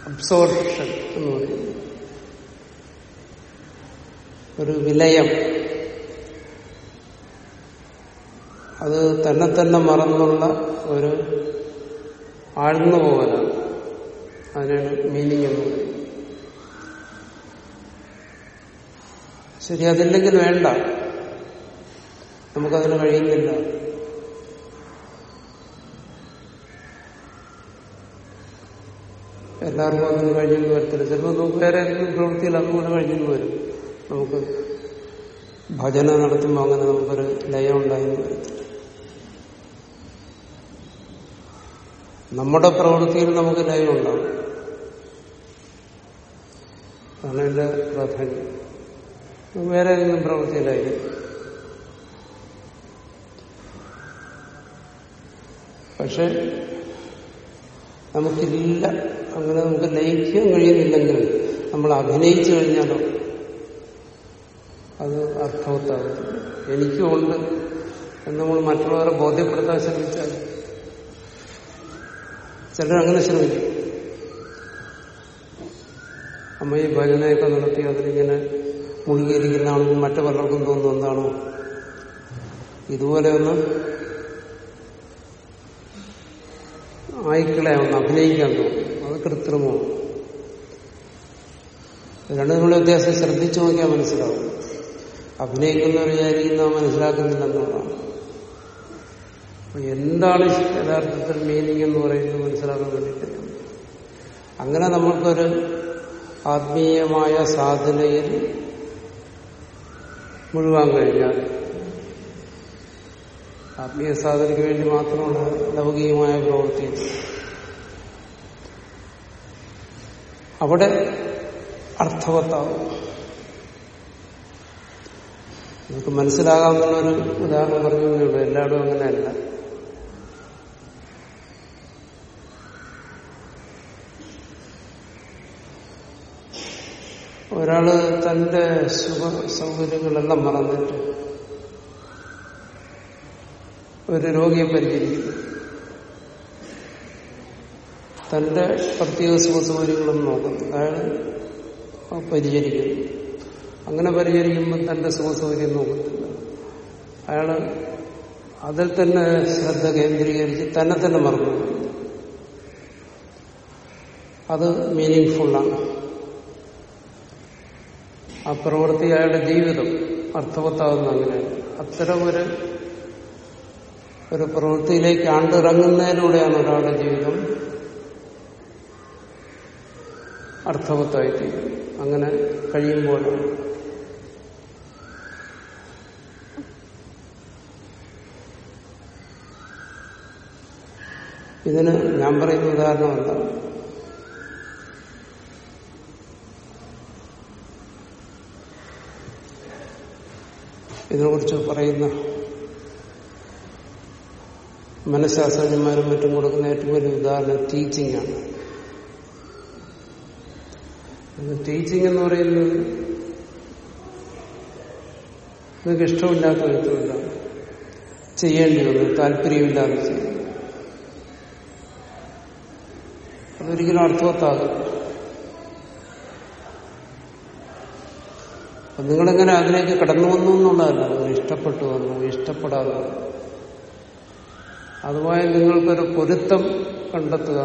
അബ്സോർഷൻ എന്ന് പറയുന്നത് ഒരു വിലയം. അത് തന്നെ തന്നെ മറന്നുള്ള ഒരു ആഴ്ന്നു പോകലാണ്. അതിനാണ് മീനിങ് എന്ന് പറയുന്നത്. ശരി അതില്ലെങ്കിൽ വേണ്ട. നമുക്കതിന് കഴിയുന്നില്ല എല്ലാവർക്കും അങ്ങനെ കഴിഞ്ഞെന്ന് വരത്തില്ല. ചിലപ്പോൾ നമുക്ക് വേറെ പ്രവൃത്തിയിൽ അങ്ങനെ കഴിഞ്ഞെന്ന് വരും. നമുക്ക് ഭജന നടത്തുമ്പോൾ അങ്ങനെ നമുക്കൊരു ലയം ഉണ്ടായെന്ന് വരത്തില്ല. നമ്മുടെ പ്രവൃത്തിയിൽ നമുക്ക് ലയം ഉണ്ടാവും. അതാണ് എന്റെ പ്രാധാന്യം. വേറെ ഏതെങ്കിലും പ്രവൃത്തിയിലായിരിക്കും. പക്ഷെ നമുക്കില്ല അങ്ങനെ നമുക്ക് ലയിക്കാൻ കഴിയുന്നില്ലെങ്കിൽ നമ്മൾ അഭിനയിച്ചു കഴിഞ്ഞാലോ അത് അർത്ഥവത്താകും എനിക്കും ഉണ്ട്. എന്ന് നമ്മൾ മറ്റുള്ളവരെ ബോധ്യപ്പെടുത്താൻ ശ്രമിച്ചാൽ ചിലരങ്ങനെ ശ്രമിക്കും. അമ്മ ഈ ഭജനയൊക്കെ നടത്തി അതിലിങ്ങനെ മുഴുകിയിരിക്കുന്നതാണെന്ന് മറ്റു പലർക്കും തോന്നുന്നു എന്താണോ ഇതുപോലെ ഒന്ന് ആയിക്കളെ ഒന്ന് അഭിനയിക്കാൻ തോന്നും. അത് കൃത്രിമമാണ്. രണ്ടു നമ്മുടെ വ്യത്യാസം ശ്രദ്ധിച്ചു നോക്കിയാൽ മനസ്സിലാവും. അഭിനയിക്കുന്നവർ വിചാരിക്കുന്ന മനസ്സിലാക്കുന്നില്ലെന്നുള്ളതാണ് എന്താണ് യഥാർത്ഥത്തിൽ മീനിങ് എന്ന് പറയുന്നത് മനസ്സിലാക്കാൻ വേണ്ടിയിട്ട്? അങ്ങനെ നമ്മൾക്കൊരു ആത്മീയമായ സാധനയിൽ മുഴുവാൻ കഴിഞ്ഞാൽ ആത്മീയ സാധനയ്ക്ക് വേണ്ടി മാത്രമുള്ള ലൗകികമായ പ്രവൃത്തി. അവിടെ അർത്ഥവത്താവും. നമുക്ക് മനസ്സിലാകാമെന്നുള്ളൊരു ഉദാഹരണം പറഞ്ഞുള്ളൂ എല്ലായിടും അങ്ങനെയല്ല. ഒരാൾ തന്റെ സുഖ സൗകര്യങ്ങളെല്ലാം മറന്നിട്ട് ഒരു രോഗിയെ പരിചരിക്കുന്നു. തന്റെ പ്രത്യേക സുഖസൗകര്യങ്ങളൊന്നും നോക്കുന്നു. അയാൾ പരിചരിക്കുന്നു. അങ്ങനെ പരിചരിക്കുമ്പോൾ തന്റെ സുഖസൗകര്യം നോക്കത്തില്ല. അയാൾ അതിൽ തന്നെ ശ്രദ്ധ കേന്ദ്രീകരിച്ച് തന്നെ തന്നെ മറന്നു. അത് മീനിങ് ഫുള്ളാണ് ആ പ്രവൃത്തി അയാളുടെ ജീവിതം അർത്ഥവത്താകുന്ന അങ്ങനെയാണ്. അത്തരം ഒരു ഒരു പ്രവൃത്തിയിലേക്ക് ആണ്ടിറങ്ങുന്നതിലൂടെയാണ് ഒരാളുടെ ജീവിതം അർത്ഥവത്തായിത്തീരുന്നത്. അങ്ങനെ കഴിയുമ്പോഴാണ്. ഇതിന് ഞാൻ പറയുന്ന ഉദാഹരണം എന്താണ് ഇതിനെക്കുറിച്ച് പറയുന്ന മനഃശാസ്ത്രജ്ഞന്മാരും മറ്റും കൊടുക്കുന്ന ഏറ്റവും വലിയ ഉദാഹരണം ടീച്ചിങ് ആണ്. ടീച്ചിങ് എന്ന് പറയുന്നത് നിങ്ങൾക്ക് ഇഷ്ടമില്ലാത്ത വിധത്തിലല്ല ചെയ്യേണ്ടി വന്നു താല്പര്യമില്ലാതെ ചെയ്യും അതൊരിക്കലും അർത്ഥവത്താകും നിങ്ങളെങ്ങനെ അതിലേക്ക് കടന്നു വന്നു എന്നുള്ളതല്ല നിങ്ങൾ ഇഷ്ടപ്പെട്ടു വന്നു ഇഷ്ടപ്പെടാതെ വന്നു. അതുമായി നിങ്ങൾക്കൊരു പൊരുത്തം കണ്ടെത്തുക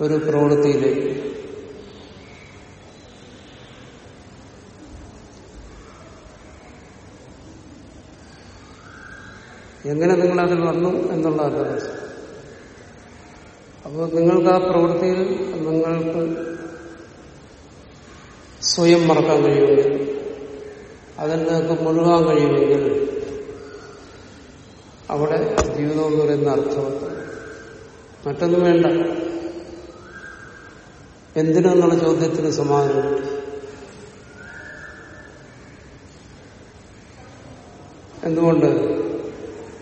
ഒരു പ്രവൃത്തിയിലേക്ക്. എങ്ങനെ നിങ്ങൾ അതിൽ വന്നു എന്നുള്ളതല്ല അപ്പോൾ നിങ്ങൾക്ക് ആ പ്രവൃത്തിയിൽ നിങ്ങൾക്ക് സ്വയം മറക്കാൻ കഴിയുമെങ്കിൽ അതിൽ നിങ്ങൾക്ക് മുഴുകാൻ കഴിയുമെങ്കിൽ അവിടെ ജീവിതം എന്ന് പറയുന്ന അർത്ഥവത്ത് മറ്റൊന്നും വേണ്ട. എന്തിനെന്നുള്ള ചോദ്യത്തിന് സമാധാനം? എന്തുകൊണ്ട്?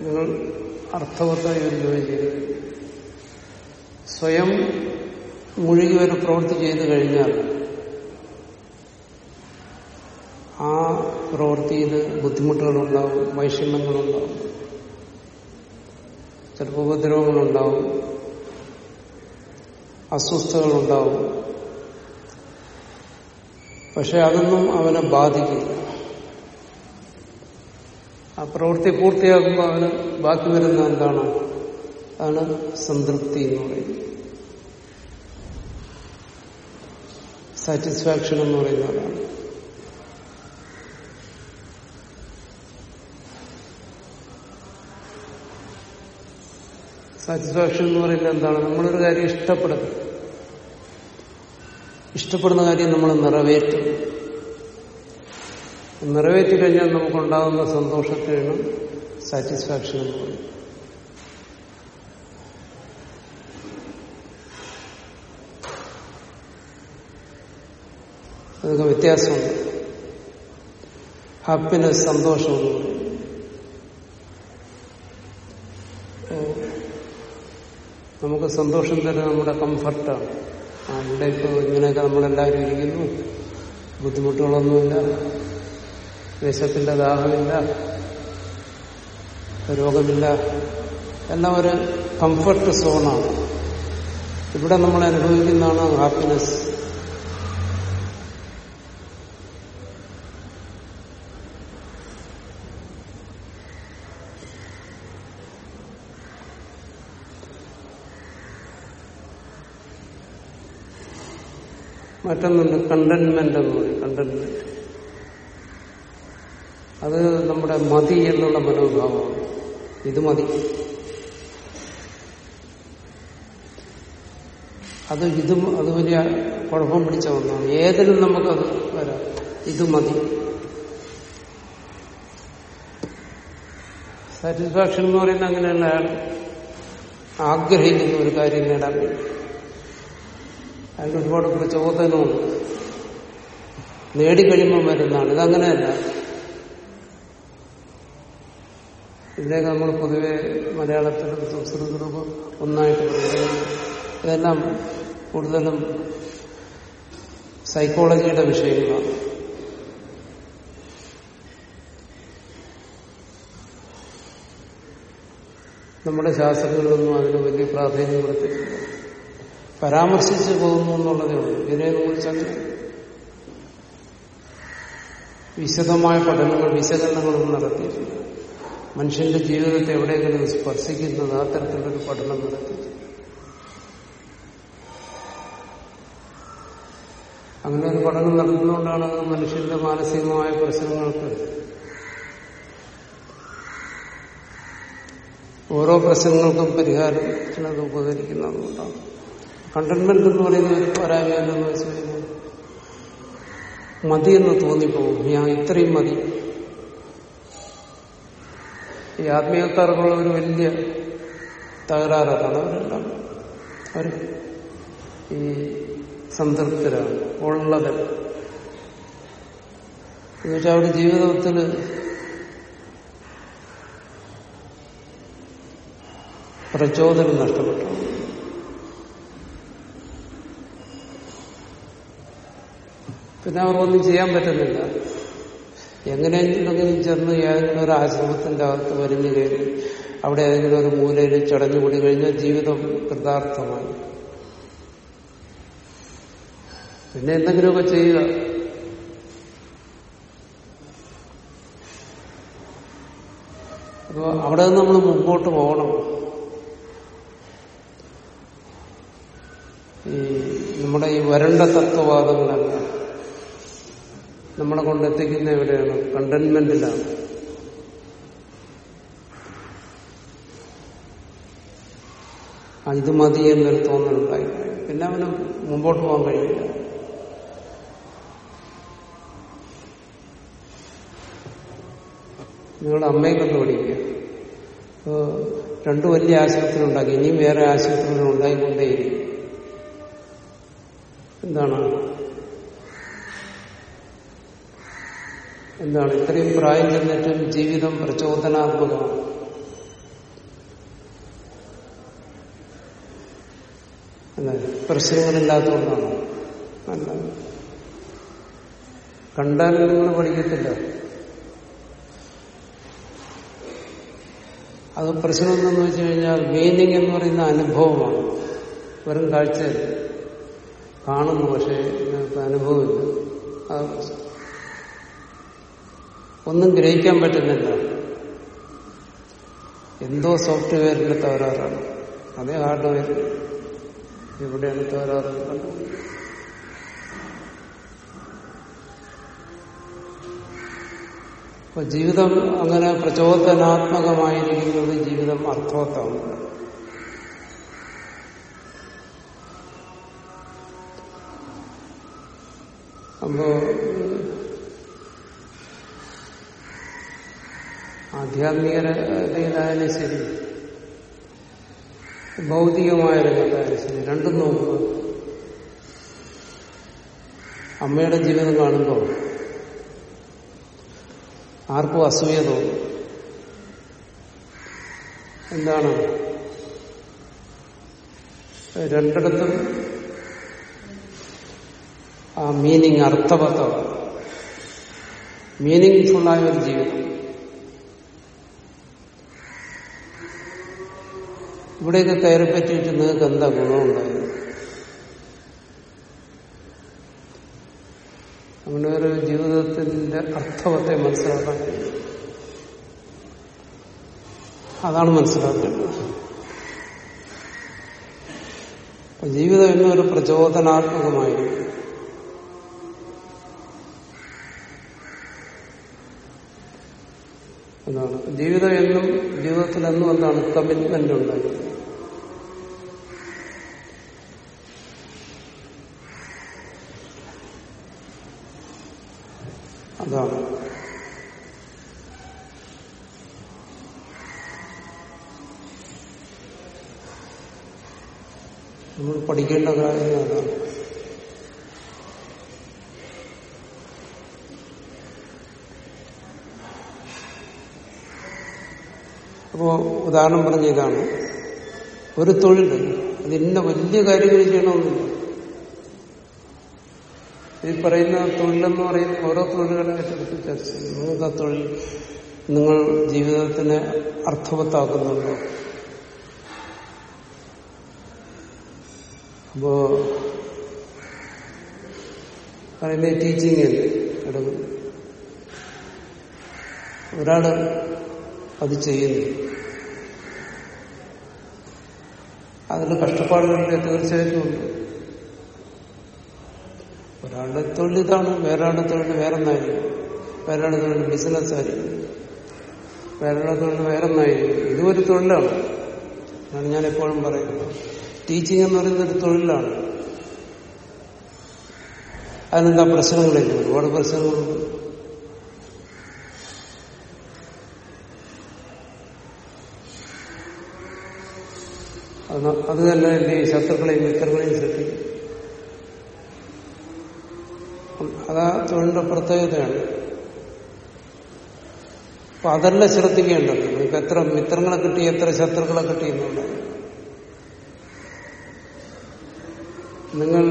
നിങ്ങൾ അർത്ഥവത്തായി ഒരു ജോലി ചെയ്തു. സ്വയം മുഴുകി ഒരു പ്രവൃത്തി ചെയ്തു കഴിഞ്ഞാൽ ആ പ്രവൃത്തിയിൽ ബുദ്ധിമുട്ടുകളുണ്ടാവും വൈഷമ്യങ്ങളുണ്ടാവും. ചിലപ്പോൾ ഉപദ്രവങ്ങളുണ്ടാവും അസ്വസ്ഥതകളുണ്ടാവും. പക്ഷെ അതൊന്നും അവനെ ബാധിക്കില്ല. ആ പ്രവൃത്തി പൂർത്തിയാക്കുമ്പോൾ അവന് ബാക്കി വരുന്ന എന്താണ്? അതാണ് സംതൃപ്തി എന്ന് പറയുന്നത്. സാറ്റിസ്ഫാക്ഷൻ എന്ന് പറയുന്നതാണ് സാറ്റിസ്ഫാക്ഷൻ എന്ന് പറയുന്നത് എന്താണ്? നമ്മളൊരു കാര്യം ഇഷ്ടപ്പെടുന്നത് ഇഷ്ടപ്പെടുന്ന കാര്യം നമ്മൾ നിറവേറ്റും. നിറവേറ്റി കഴിഞ്ഞാൽ നമുക്കുണ്ടാകുന്ന സന്തോഷത്തെയാണ് സാറ്റിസ്ഫാക്ഷൻ എന്ന് പറയുന്നത് അതൊക്കെ വ്യത്യാസമുണ്ട്. ഹാപ്പിനെസ് സന്തോഷം പറയും. നമുക്ക് സന്തോഷം തരുന്ന നമ്മുടെ കംഫർട്ടാണ് ആ ഇവിടെ ഇപ്പോൾ ഇങ്ങനെയൊക്കെ നമ്മളെല്ലാവരും ഇരിക്കുന്നു. ബുദ്ധിമുട്ടുകളൊന്നുമില്ല. വിശപ്പില്ല ദാഹമില്ല. രോഗമില്ല. എല്ലാം ഒരു കംഫർട്ട് സോണാണ് ഇവിടെ നമ്മൾ അനുഭവിക്കുന്നതാണ് ഹാപ്പിനെസ് മറ്റൊന്നുണ്ട് കണ്ടന്റ്മെന്റ് എന്ന് പറയും കണ്ടന്റ്മെന്റ് അത് നമ്മുടെ മതി എന്നുള്ള മനോഭാവമാണ്. ഇത് മതി. അത് ഇതും അത് വലിയ കുഴപ്പം പിടിച്ച ഒന്നാണ്. ഏതിനും നമുക്കത് വരാം. ഇത് മതി. സാറ്റിസ്ഫാക്ഷൻ എന്ന് പറയുന്നത് അങ്ങനെയുള്ള ആഗ്രഹിക്കുന്ന ഒരു കാര്യം നേടാൻ വേണ്ടി. അതിന് ഒരുപാട് പ്രചോദനവും നേടിക്കഴിയുമ്പോൾ വരുന്നതാണ്. ഇതങ്ങനെയല്ല. ഇതിലേക്ക് നമ്മൾ പൊതുവെ മലയാളത്തിലും സംസ്കൃതത്തിലും ഒന്നായിട്ട് പറയുന്നത്. ഇതെല്ലാം കൂടുതലും സൈക്കോളജിയുടെ വിഷയങ്ങളാണ്. നമ്മുടെ ശാസ്ത്രങ്ങളിലൊന്നും അതിന് വലിയ പ്രാധാന്യം കൊടുത്തിട്ടില്ല. പരാമർശിച്ചു പോകുന്നു എന്നുള്ളതേ ഉള്ളൂ. ഇതിനെ കുറിച്ച് വിശദമായ പഠനങ്ങൾ വിശകലനങ്ങളൊന്നും നടത്തിയിട്ടില്ല. മനുഷ്യന്റെ ജീവിതത്തെ എവിടെയെങ്കിലും സ്പർശിക്കുന്നത് ആ തരത്തിലൊരു പഠനം നടത്തി അങ്ങനെ ഒരു പഠനം നടത്തുന്നതുകൊണ്ടാണ് മനുഷ്യന്റെ മാനസികമായ പ്രശ്നങ്ങൾക്ക് ഓരോ പ്രശ്നങ്ങൾക്കും പരിഹാരത്തിനത് ഉപകരിക്കുന്നതുകൊണ്ടാണ്. കണ്ടന്റ്മെന്റ് എന്ന് പറയുന്ന ഒരു പരാജയമെന്ന് വെച്ച് കഴിഞ്ഞാൽ എന്ന് തോന്നിപ്പോകും. ഞാൻ ഇത്രയും മതി. ഈ ആത്മീയക്കാർക്കുള്ള ഒരു വലിയ തകരാറാണ് അവരെല്ലാം. അവർ ഈ സംതൃപ്തരാണ് ഉള്ളത്. എന്നുവെച്ചാൽ അവരുടെ ജീവിതത്തിൽ പ്രചോദനം നഷ്ടപ്പെട്ടു. പിന്നെ അവർക്കൊന്നും ചെയ്യാൻ പറ്റുന്നില്ല. എങ്ങനെയെങ്കിലും ചെന്ന് ഏതെങ്കിലും ഒരു ആശ്രമത്തിന്റെ അകത്ത് വരിഞ്ഞു കയറി അവിടെ ഏതെങ്കിലും ഒരു മൂലയിൽ ചടഞ്ഞുകൂടി കഴിഞ്ഞാൽ ജീവിതം കൃതാർത്ഥമായി. പിന്നെ എന്തെങ്കിലുമൊക്കെ ചെയ്യുക. അപ്പോൾ അവിടെ നിന്ന് നമ്മൾ മുമ്പോട്ട് പോകണം. ഈ നമ്മുടെ ഈ വരണ്ട തത്വവാദങ്ങളല്ല നമ്മളെ കൊണ്ടെത്തിക്കുന്ന എവിടെയാണ്? കണ്ടൻമെന്റിലാണ് ഇത് മതി എന്നൊരു തോന്നലുണ്ടായി. പിന്നെ അവന് മുമ്പോട്ട് പോകാൻ കഴിയില്ല. നിങ്ങളുടെ അമ്മയെ കണ്ടു പഠിക്കുക. രണ്ടു വലിയ ആശുപത്രി ഉണ്ടാക്കി ഇനിയും വേറെ ആശുപത്രികൾ ഉണ്ടായിക്കൊണ്ടേയിരിക്കും എന്താണ്? എന്താണ് ഇത്രയും പ്രായം ചെന്നിട്ടും ജീവിതം പ്രചോദനാത്മകമാണ്. പ്രശ്നങ്ങളില്ലാത്തതുകൊണ്ടാണ് അല്ല. കണ്ടാൽ നിങ്ങൾ പഠിക്കത്തില്ല. അത് പ്രശ്നം എന്തെന്ന് വെച്ച് കഴിഞ്ഞാൽ മീനിങ് എന്ന് പറയുന്ന അനുഭവമാണ്. വെറും കാഴ്ച കാണുന്നു പക്ഷേ അനുഭവമില്ല. അത് ഒന്നും ഗ്രഹിക്കാൻ പറ്റുന്നില്ല. എന്തോ സോഫ്റ്റ്വെയറിന്റെ തകരാറാണ്. അതേ ഹാർഡ്വെയർ എവിടെയാണ് തകരാറ് അപ്പൊ ജീവിതം അങ്ങനെ പ്രചോദനാത്മകമായിരിക്കുന്നത് ജീവിതം അർത്ഥവത്താവുന്നു. അപ്പോ ആധ്യാത്മികതയിലായാലും ശരി. ഭൗതികമായ രംഗത്തായാലും ശരി. രണ്ടും നോക്കുക. അമ്മയുടെ ജീവിതം കാണുമ്പോൾ ആർക്കും അസൂയ തോന്നും. എന്താണ്? രണ്ടിടത്തും ആ മീനിങ് അർത്ഥവത്താണ് മീനിങ് ഫുള്ളായ ഒരു ജീവിതം. ഇവിടെയൊക്കെ കയറി പറ്റിയിട്ട് നിങ്ങൾക്ക് എന്താ ഗുണമുണ്ടായത്? അങ്ങനെ ഒരു ജീവിതത്തിന്റെ അർത്ഥവത്തെ മനസ്സിലാക്കാൻ അതാണ് മനസ്സിലാക്കേണ്ടത്. ജീവിതം എന്നൊരു പ്രചോദനാത്മകമായി എന്നാണ് ജീവിതം എന്നും ജീവിതത്തിൽ എന്നും എന്താണ് കമ്മിറ്റ്മെന്റ് ഉണ്ടായി അതാണ് നമ്മൾ പഠിക്കേണ്ട കാര്യം അതാണ് അപ്പോ ഉദാഹരണം പറഞ്ഞ ഇതാണ്. ഒരു തൊഴിൽ അത് ഇന്ന വലിയ കാര്യങ്ങൾ ചെയ്യണമെന്നില്ല. ഈ പറയുന്ന തൊഴിലെന്ന് പറയുന്ന ഓരോ തൊഴിലുകളെ കുറിച്ച് ചർച്ച ചെയ്യും നിങ്ങൾക്ക് തൊഴിൽ നിങ്ങൾ ജീവിതത്തിനെ അർത്ഥവത്താക്കുന്നുണ്ടോ. അപ്പോ പറയുന്ന ടീച്ചിങ് എടുക്കും ഒരാൾ അത് ചെയ്യുന്നു. അതിൽ കഷ്ടപ്പാടുകളിൽ തീർച്ചയായിട്ടും ഉണ്ട് ഒരാളുടെ തൊഴിൽ ഇതാണ് വേറൊരാളുടെ തൊഴിൽ വേറൊന്നായിരിക്കും. വേറൊരാളുടെ തൊഴിൽ ബിസിനസ് ആയിരിക്കും വേറൊരാളുടെ തൊഴിൽ വേറൊന്നായിരിക്കും. ഇതും ഒരു തൊഴിലാണ്. അതാണ് ഞാൻ എപ്പോഴും പറയുന്നത്. ടീച്ചിങ് എന്ന് പറയുന്ന ഒരു തൊഴിലാണ്. അതിനെന്താ പ്രശ്നങ്ങളില്ല ഒരുപാട് പ്രശ്നങ്ങളുണ്ട്. അത് തന്നെ എന്റെ ശത്രുക്കളെയും മിത്രങ്ങളെയും സൃഷ്ടിക്കും അതാ തൊഴിലിന്റെ പ്രത്യേകതയാണ്. അപ്പൊ അതല്ല ശ്രദ്ധിക്കേണ്ടത്. നിങ്ങൾക്ക് എത്ര മിത്രങ്ങളെ കിട്ടി എത്ര ശത്രുക്കളെ കിട്ടിയെന്നുണ്ട് നിങ്ങൾ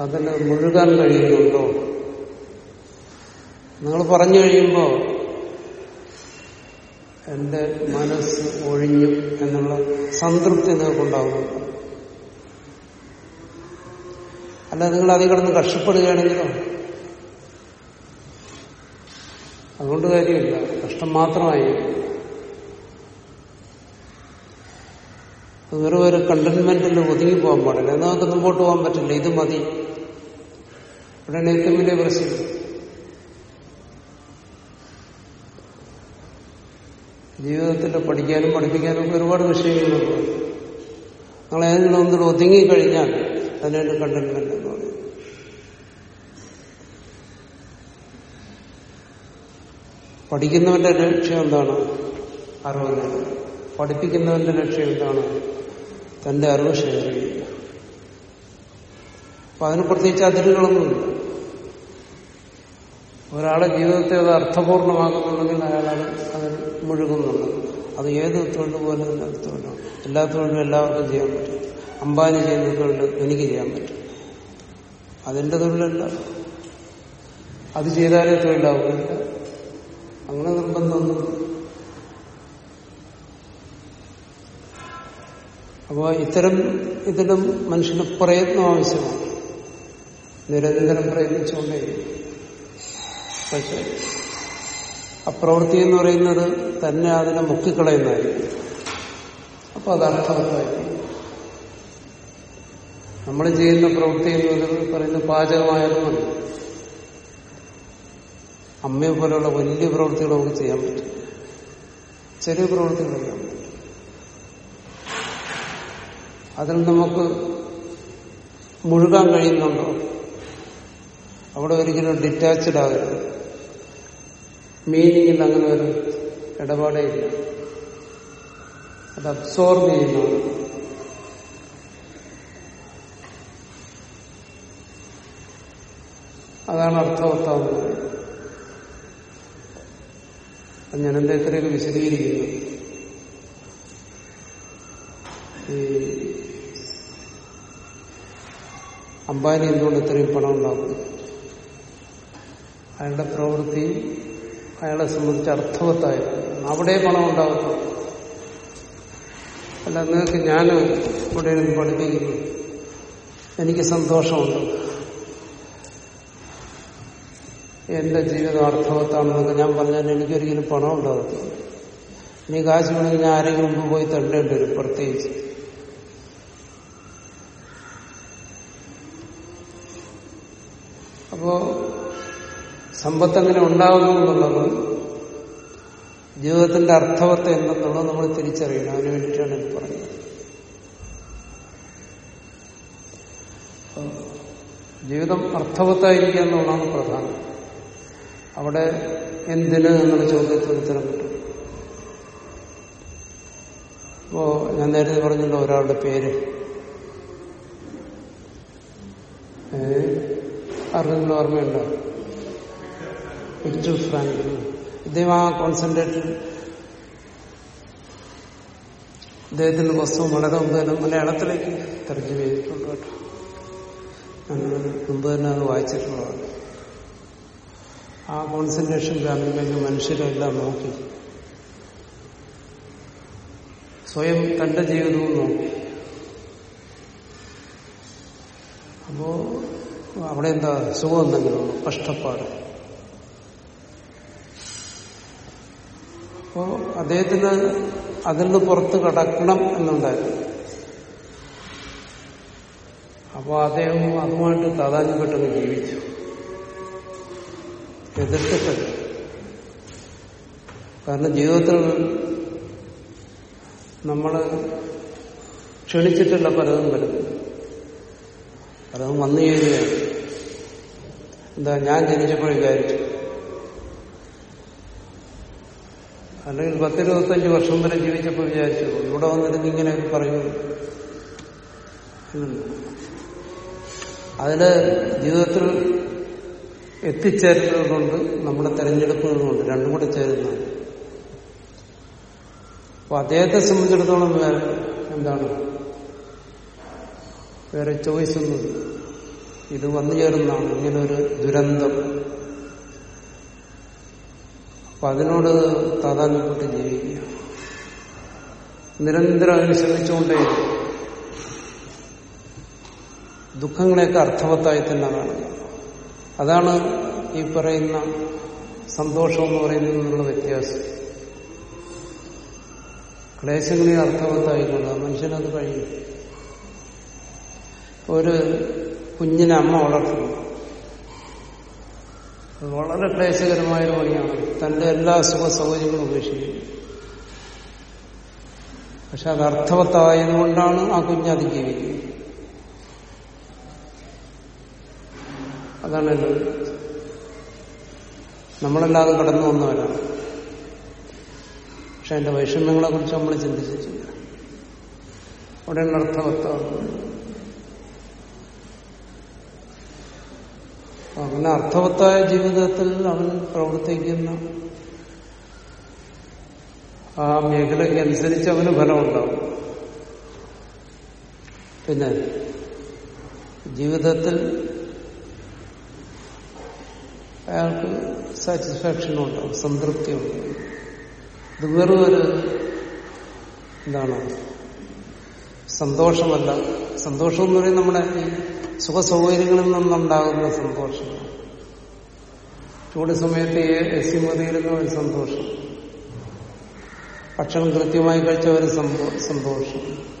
അതിൽ മുഴുകാൻ കഴിയുന്നുണ്ടോ? നിങ്ങൾ പറഞ്ഞു കഴിയുമ്പോൾ എന്റെ മനസ്സ് ഒഴിഞ്ഞു എന്നുള്ള സംതൃപ്തി നിങ്ങൾക്കുണ്ടാകുന്നുണ്ട്. അല്ല നിങ്ങൾ അതിൽ കിടന്ന് കഷ്ടപ്പെടുകയാണെങ്കിലോ അതുകൊണ്ട് കാര്യമില്ല. കഷ്ടം മാത്രമായി വേറെ ഒരു കണ്ടന്റ്മെന്റിൽ ഒതുങ്ങി പോകാൻ പാടില്ല. എന്നാൽ നമുക്ക് മുമ്പോട്ട് പോകാൻ പറ്റില്ല. ഇത് മതി. ഇവിടെയാണ് ഏറ്റവും വലിയ പ്രശ്നം. ജീവിതത്തിൽ പഠിക്കാനും പഠിപ്പിക്കാനും ഒക്കെ ഒരുപാട് വിഷയങ്ങളുണ്ട്. നിങ്ങൾ ഏതെങ്കിലും ഒന്നിൽ ഒതുങ്ങിക്കഴിഞ്ഞാൽ അതിനൊരു കണ്ടന്റ്മെന്റ് എന്ന് പറയുന്നത് പഠിക്കുന്നവന്റെ ലക്ഷ്യം എന്താണ്? അറിവ് പഠിപ്പിക്കുന്നവന്റെ ലക്ഷ്യം എന്താണ്? തന്റെ അറിവ് ഷെയർ ചെയ്യുക. അപ്പൊ അതിന് പ്രത്യേകിച്ച് അതിരുകളൊന്നുമില്ല ഒരാളെ ജീവിതത്തെ അത് അർത്ഥപൂർണമാക്കുന്നുണ്ടെങ്കിൽ അയാൾ അത് മുഴുകുന്നുണ്ട്. അത് ഏത് തൊഴിൽ പോലെ തന്നെ തൊഴിലാണ് എല്ലാ തൊഴിലും എല്ലാവർക്കും ചെയ്യാൻ പറ്റും. അംബാനി ചെയ്യുന്ന തൊഴിൽ എനിക്ക് ചെയ്യാൻ പറ്റും. അതെന്റെ തൊഴിലല്ല. അത് ചെയ്താലേ തൊഴിലാവില്ല അങ്ങനെ നിർബന്ധമൊന്നും അപ്പോൾ ഇത്തരം ഇതിലും മനുഷ്യന് പ്രയത്നം ആവശ്യമാണ്. നിരന്തരം പ്രയത്നിച്ചുകൊണ്ടേ പക്ഷെ അപ്രവൃത്തി എന്ന് പറയുന്നത് തന്നെ അതിനെ മുക്കിക്കളയുന്നതായിരിക്കും. അപ്പൊ അത് അർത്ഥവത്തായിരിക്കും. നമ്മൾ ചെയ്യുന്ന പ്രവൃത്തി എന്ന് പറയുന്നത് പാചകമായാലും അമ്മയെ പോലെയുള്ള വലിയ പ്രവൃത്തികൾ നമുക്ക് ചെയ്യാൻ പറ്റും. ചെറിയ പ്രവൃത്തികൾ ചെയ്യാൻ പറ്റും. അതിൽ നമുക്ക് മുഴുകാൻ കഴിയുന്നുണ്ടോ? അവിടെ ഒരിക്കലും ഡിറ്റാച്ച്ഡ് ആകരുത്. മീനിങ്ങിൽ അങ്ങനെ ഒരു ഇടപാടേ ഇല്ല. അത് അബ്സോർബ് ചെയ്യുന്നതാണ്. അതാണ് അർത്ഥവത്താവുന്നത്. ഞാൻ എന്താ ഇത്രയൊക്കെ വിശദീകരിക്കുന്നു? ഈ അംബാനി എന്തുകൊണ്ട് ഇത്രയും പണം ഉണ്ടാക്കും അയാളുടെ പ്രവൃത്തി അയാളെ സംബന്ധിച്ച് അർത്ഥവത്തായിരുന്നു അവിടെ പണം ഉണ്ടാകുന്നു അല്ല നിങ്ങൾക്ക് ഞാൻ ഇവിടെ പഠിപ്പിക്കുന്നു. എനിക്ക് സന്തോഷമുണ്ട്. എന്റെ ജീവിതം അർത്ഥവത്താണെന്നൊക്കെ ഞാൻ പറഞ്ഞാൽ എനിക്കൊരിക്കലും പണം ഉണ്ടാകത്തില്ല നീ കാശ് വേണമെങ്കിൽ ഞാൻ ആരെങ്കിലും മുമ്പ് പോയി തള്ളേണ്ടി വരും പ്രത്യേകിച്ച്. അപ്പോ സമ്പത്ത് എങ്ങനെ ഉണ്ടാകുന്നു എന്നുള്ളത് ജീവിതത്തിന്റെ അർത്ഥവത്തെ എന്തെന്നുള്ളത് നമ്മൾ തിരിച്ചറിയണം. അതിനു വേണ്ടിയിട്ടാണ് ഇത് പറയുന്നത് ജീവിതം അർത്ഥവത്തായിരിക്കുക എന്നുള്ളതാണ് പ്രധാനം. അവിടെ എന്തിന് എന്നുള്ള ചോദ്യത്തിന് ഉത്തരം കിട്ടും. അപ്പോ ഞാൻ നേരത്തെ പറഞ്ഞല്ലോ ഒരാളുടെ പേര്. ആർക്കെങ്കിലും ഓർമ്മയുണ്ടോ? Victor Frankl. ഇദ്ദേഹം ആ കോൺസെൻട്രേറ്റ് അദ്ദേഹത്തിന്റെ വസ്തു വളരെ മുമ്പ് തന്നെ മലയാളത്തിലേക്ക് തർജമ ചെയ്തിട്ടുണ്ട് കേട്ടോ. മുമ്പ് തന്നെ അത് വായിച്ചിട്ടുള്ളതാണ്. ആ കോൺസെൻട്രേഷൻ ക്യാമ്പിലേക്ക് മനുഷ്യരെല്ലാം നോക്കി. സ്വയം തന്റെ ജീവിതവും നോക്കി. അപ്പോ അവിടെ എന്താ സുഖം എന്തെങ്കിലും കഷ്ടപ്പാട്. അപ്പോ അദ്ദേഹത്തിന് അതിൽ നിന്ന് പുറത്ത് കടക്കണം എന്നുണ്ടായിരുന്നു. അപ്പോൾ അദ്ദേഹം അതുമായിട്ട് താതാന്യപ്പെട്ടങ്ങ് ജീവിച്ചു. എതിർത്തിട്ടില്ല കാരണം ജീവിതത്തിൽ നമ്മൾ ക്ഷണിച്ചിട്ടുള്ള പലതും വരുന്നു. പലതും വന്നു ചേരുകയാണ്. എന്താ ഞാൻ ജനിച്ചപ്പോൾ വിചാരിച്ചു. അല്ലെങ്കിൽ പത്തിരുപത്തഞ്ച് വർഷം വരെ ജീവിച്ചപ്പോൾ വിചാരിച്ചു ഇവിടെ വന്നിരുന്ന് ഇങ്ങനെയൊക്കെ പറയൂ അതിന് ജീവിതത്തിൽ എത്തിച്ചേരുന്നതുകൊണ്ട് നമ്മുടെ തെരഞ്ഞെടുപ്പുകളുമുണ്ട് രണ്ടും കൂടെ ചേരുന്ന അപ്പൊ അദ്ദേഹത്തെ സംബന്ധിച്ചിടത്തോളം വേറെ എന്താണ്? വേറെ ചോയ്സ് ഒന്നുമില്ല ഇത് വന്നു ചേരുന്നതാണ്. ഇങ്ങനെ ഒരു ദുരന്തം. അപ്പൊ അതിനോട് താതാന്യപ്പെട്ട് ജീവിക്കുക. നിരന്തരം അതിന് ശ്രമിച്ചുകൊണ്ടേ ദുഃഖങ്ങളെയൊക്കെ അർത്ഥവത്തായി തന്നെ കാണുക അതാണ് ഈ പറയുന്ന സന്തോഷം എന്ന് പറയുന്നതിനുള്ള വ്യത്യാസം. ക്ലേശങ്ങളെ അർത്ഥവത്തായിക്കൊണ്ട് മനുഷ്യനത് കഴിയും. ഒരു കുഞ്ഞിനെ അമ്മ വളർത്തുന്നു. വളരെ ക്ലേശകരമായ ഒരു പണിയാണ്. തന്റെ എല്ലാ സുഖ സൗകര്യങ്ങളും ഉപേക്ഷിക്കുന്നത് പക്ഷെ അത് അർത്ഥവത്തായതുകൊണ്ടാണ് ആ കുഞ്ഞ് അതിജീവിക്കുന്നത്. അതാണ് എന്റെ നമ്മളല്ലാതെ കടന്നു വന്നവരാണ് പക്ഷെ അതിന്റെ വൈഷമ്യങ്ങളെ കുറിച്ച് നമ്മൾ ചിന്തിച്ചിട്ടില്ല. അവിടെ അർത്ഥവത്താവുന്നത് അങ്ങനെ അർത്ഥവത്തായ ജീവിതത്തിൽ അവൻ പ്രവർത്തിക്കുന്ന ആ മേഖലയ്ക്ക് അനുസരിച്ച് അവന് ഫലമുണ്ടാവും. പിന്നെ ജീവിതത്തിൽ അയാൾക്ക് സാറ്റിസ്ഫാക്ഷൻ ഉണ്ടാവും സംതൃപ്തി ഉണ്ടാവും ഇത് വെറും ഒരു എന്താണ് സന്തോഷമല്ല. സന്തോഷം എന്ന് പറയുന്നത് നമ്മുടെ സുഖ സൗകര്യങ്ങളിൽ നിന്നുണ്ടാകുന്ന സന്തോഷം. ചൂട് സമയത്ത് എസ് മതിയിരുന്ന ഒരു സന്തോഷം. ഭക്ഷണം കൃത്യമായി കഴിച്ച ഒരു സന്തോഷം.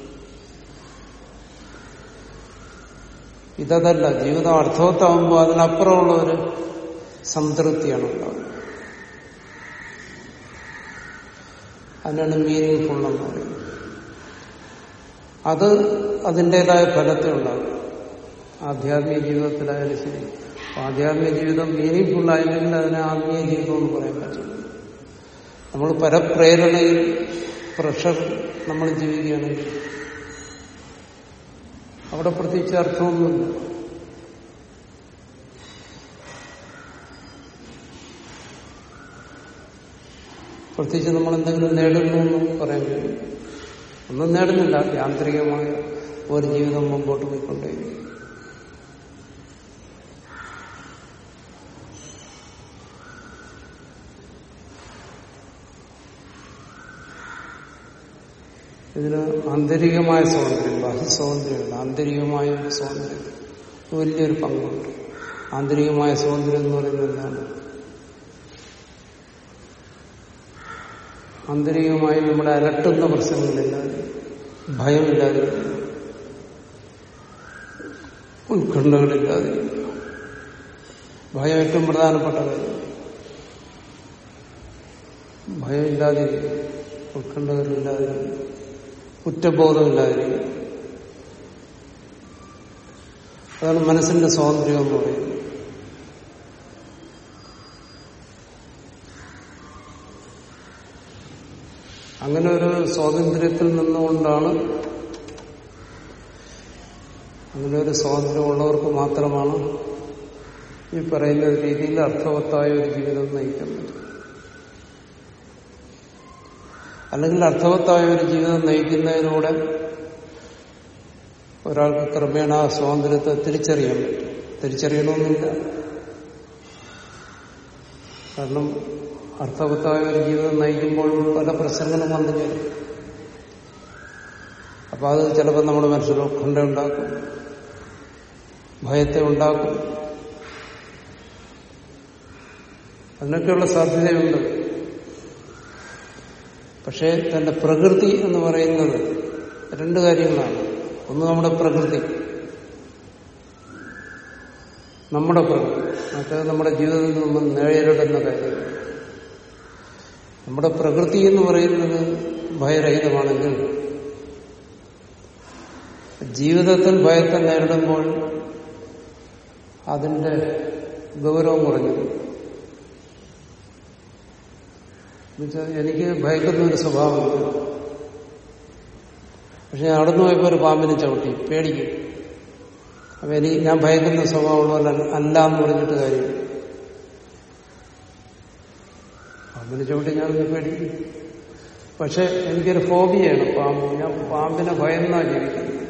ഇതല്ല ജീവിതം അർത്ഥവത്താവുമ്പോൾ അതിനപ്പുറമുള്ള ഒരു സംതൃപ്തിയാണ് ഉണ്ടാവുന്നത് അതിനാണ് മീനിങ് ഫുൾ എന്ന് പറയുന്നത്. അത് അതിന്റെതായ ഫലത്തെ ഉണ്ടാകും. ആധ്യാത്മിക ജീവിതത്തിലായാലും ശരി. ആധ്യാത്മിക ജീവിതം മീനിങ് ഫുൾ ആയില്ലെങ്കിൽ അതിനെ ആത്മീയ ജീവിതം എന്ന് പറയാൻ പറ്റില്ല. നമ്മൾ പരപ്രേരണയിൽ പ്രഷർ നമ്മൾ ജീവിക്കുകയാണെങ്കിൽ അവിടെ പ്രത്യേകിച്ച് അർത്ഥമൊന്നുമില്ല. പ്രത്യേകിച്ച് നമ്മൾ എന്തെങ്കിലും നേടുന്നു എന്ന് പറയാൻ കഴിയും. ഒന്നും നേടുന്നില്ല. യാന്ത്രികമായ ഒരു ജീവിതം മുമ്പോട്ട് പോയിക്കൊണ്ടേയിരിക്കും. ഇതിന് ആന്തരികമായ സ്വാതന്ത്ര്യം ബാഹ്യ സ്വാതന്ത്ര്യമില്ല ആന്തരികമായ സ്വാതന്ത്ര്യം. വലിയൊരു പങ്കുണ്ട്. ആന്തരികമായ സ്വാതന്ത്ര്യം എന്ന് പറയുന്നത് എന്താണ്? ആന്തരികമായി നമ്മളെ അലട്ടുന്ന പ്രശ്നങ്ങളില്ലാതെ ഭയമില്ലാതെ. ഉത്കണ്ഠകളില്ലാതെ ഭയം ഏറ്റവും പ്രധാനപ്പെട്ട കാര്യം ഭയമില്ലാതെ ഉത്കണ്ഠകളില്ലാതെ കുറ്റബോധമില്ലാതിരിക്കും അതാണ് മനസ്സിന്റെ സ്വാതന്ത്ര്യം എന്ന് പറയുന്നത്. അങ്ങനെ ഒരു സ്വാതന്ത്ര്യത്തിൽ നിന്നുകൊണ്ടാണ് അങ്ങനെ ഒരു സ്വാതന്ത്ര്യം ഉള്ളവർക്ക് മാത്രമാണ് ഈ പറയുന്ന രീതിയിൽ അർത്ഥവത്തായ ഒരു ജീവിതം നയിക്കാൻ പറ്റും അല്ലെങ്കിൽ അർത്ഥവത്തായ ഒരു ജീവിതം നയിക്കുന്നതിലൂടെ ഒരാൾക്ക് ക്രമേണ ആ സ്വാതന്ത്ര്യത്തെ തിരിച്ചറിയാൻ പറ്റും. തിരിച്ചറിയണമെന്നില്ല. കാരണം അർത്ഥവത്തായ ഒരു ജീവിതം നയിക്കുമ്പോൾ പല പ്രശ്നങ്ങളും വന്നു ചേരും. അപ്പൊ അത് ചിലപ്പോൾ നമ്മുടെ മനസ്സിൽ ഉത്കണ്ഠ ഉണ്ടാക്കും. ഭയത്തെ ഉണ്ടാക്കും. അതിനൊക്കെയുള്ള സാധ്യതയുണ്ട്. പക്ഷേ തന്റെ പ്രകൃതി എന്ന് പറയുന്നത് രണ്ട് കാര്യങ്ങളാണ്. ഒന്ന് നമ്മുടെ പ്രകൃതി. നമ്മുടെ പ്രകൃതി. മറ്റേത് നമ്മുടെ ജീവിതത്തിൽ നമ്മൾ നേരിടുന്ന കാര്യം നമ്മുടെ പ്രകൃതി എന്ന് പറയുന്നത് ഭയരഹിതമാണെങ്കിൽ ജീവിതത്തിൽ ഭയത്തെ നേരിടുമ്പോൾ അതിന്റെ ഗൗരവം കുറഞ്ഞു എനിക്ക് ഭയക്കുന്ന ഒരു സ്വഭാവമുണ്ട്. പക്ഷെ ഞാൻ നടന്നു പോയപ്പോ ഒരു പാമ്പിനെ ചവിട്ടി പേടിക്കും. അപ്പൊ എനിക്ക് ഞാൻ ഭയക്കുന്ന സ്വഭാവമുള്ള അല്ല എന്ന് പറഞ്ഞിട്ട് കാര്യം പാമ്പിനെ ചവിട്ടി ഞാൻ പേടിക്കും. പക്ഷെ എനിക്കൊരു ഫോബിയാണ് പാമ്പ്. ഞാൻ പാമ്പിനെ ഭയന്നാ ജീവിക്കുന്നത്.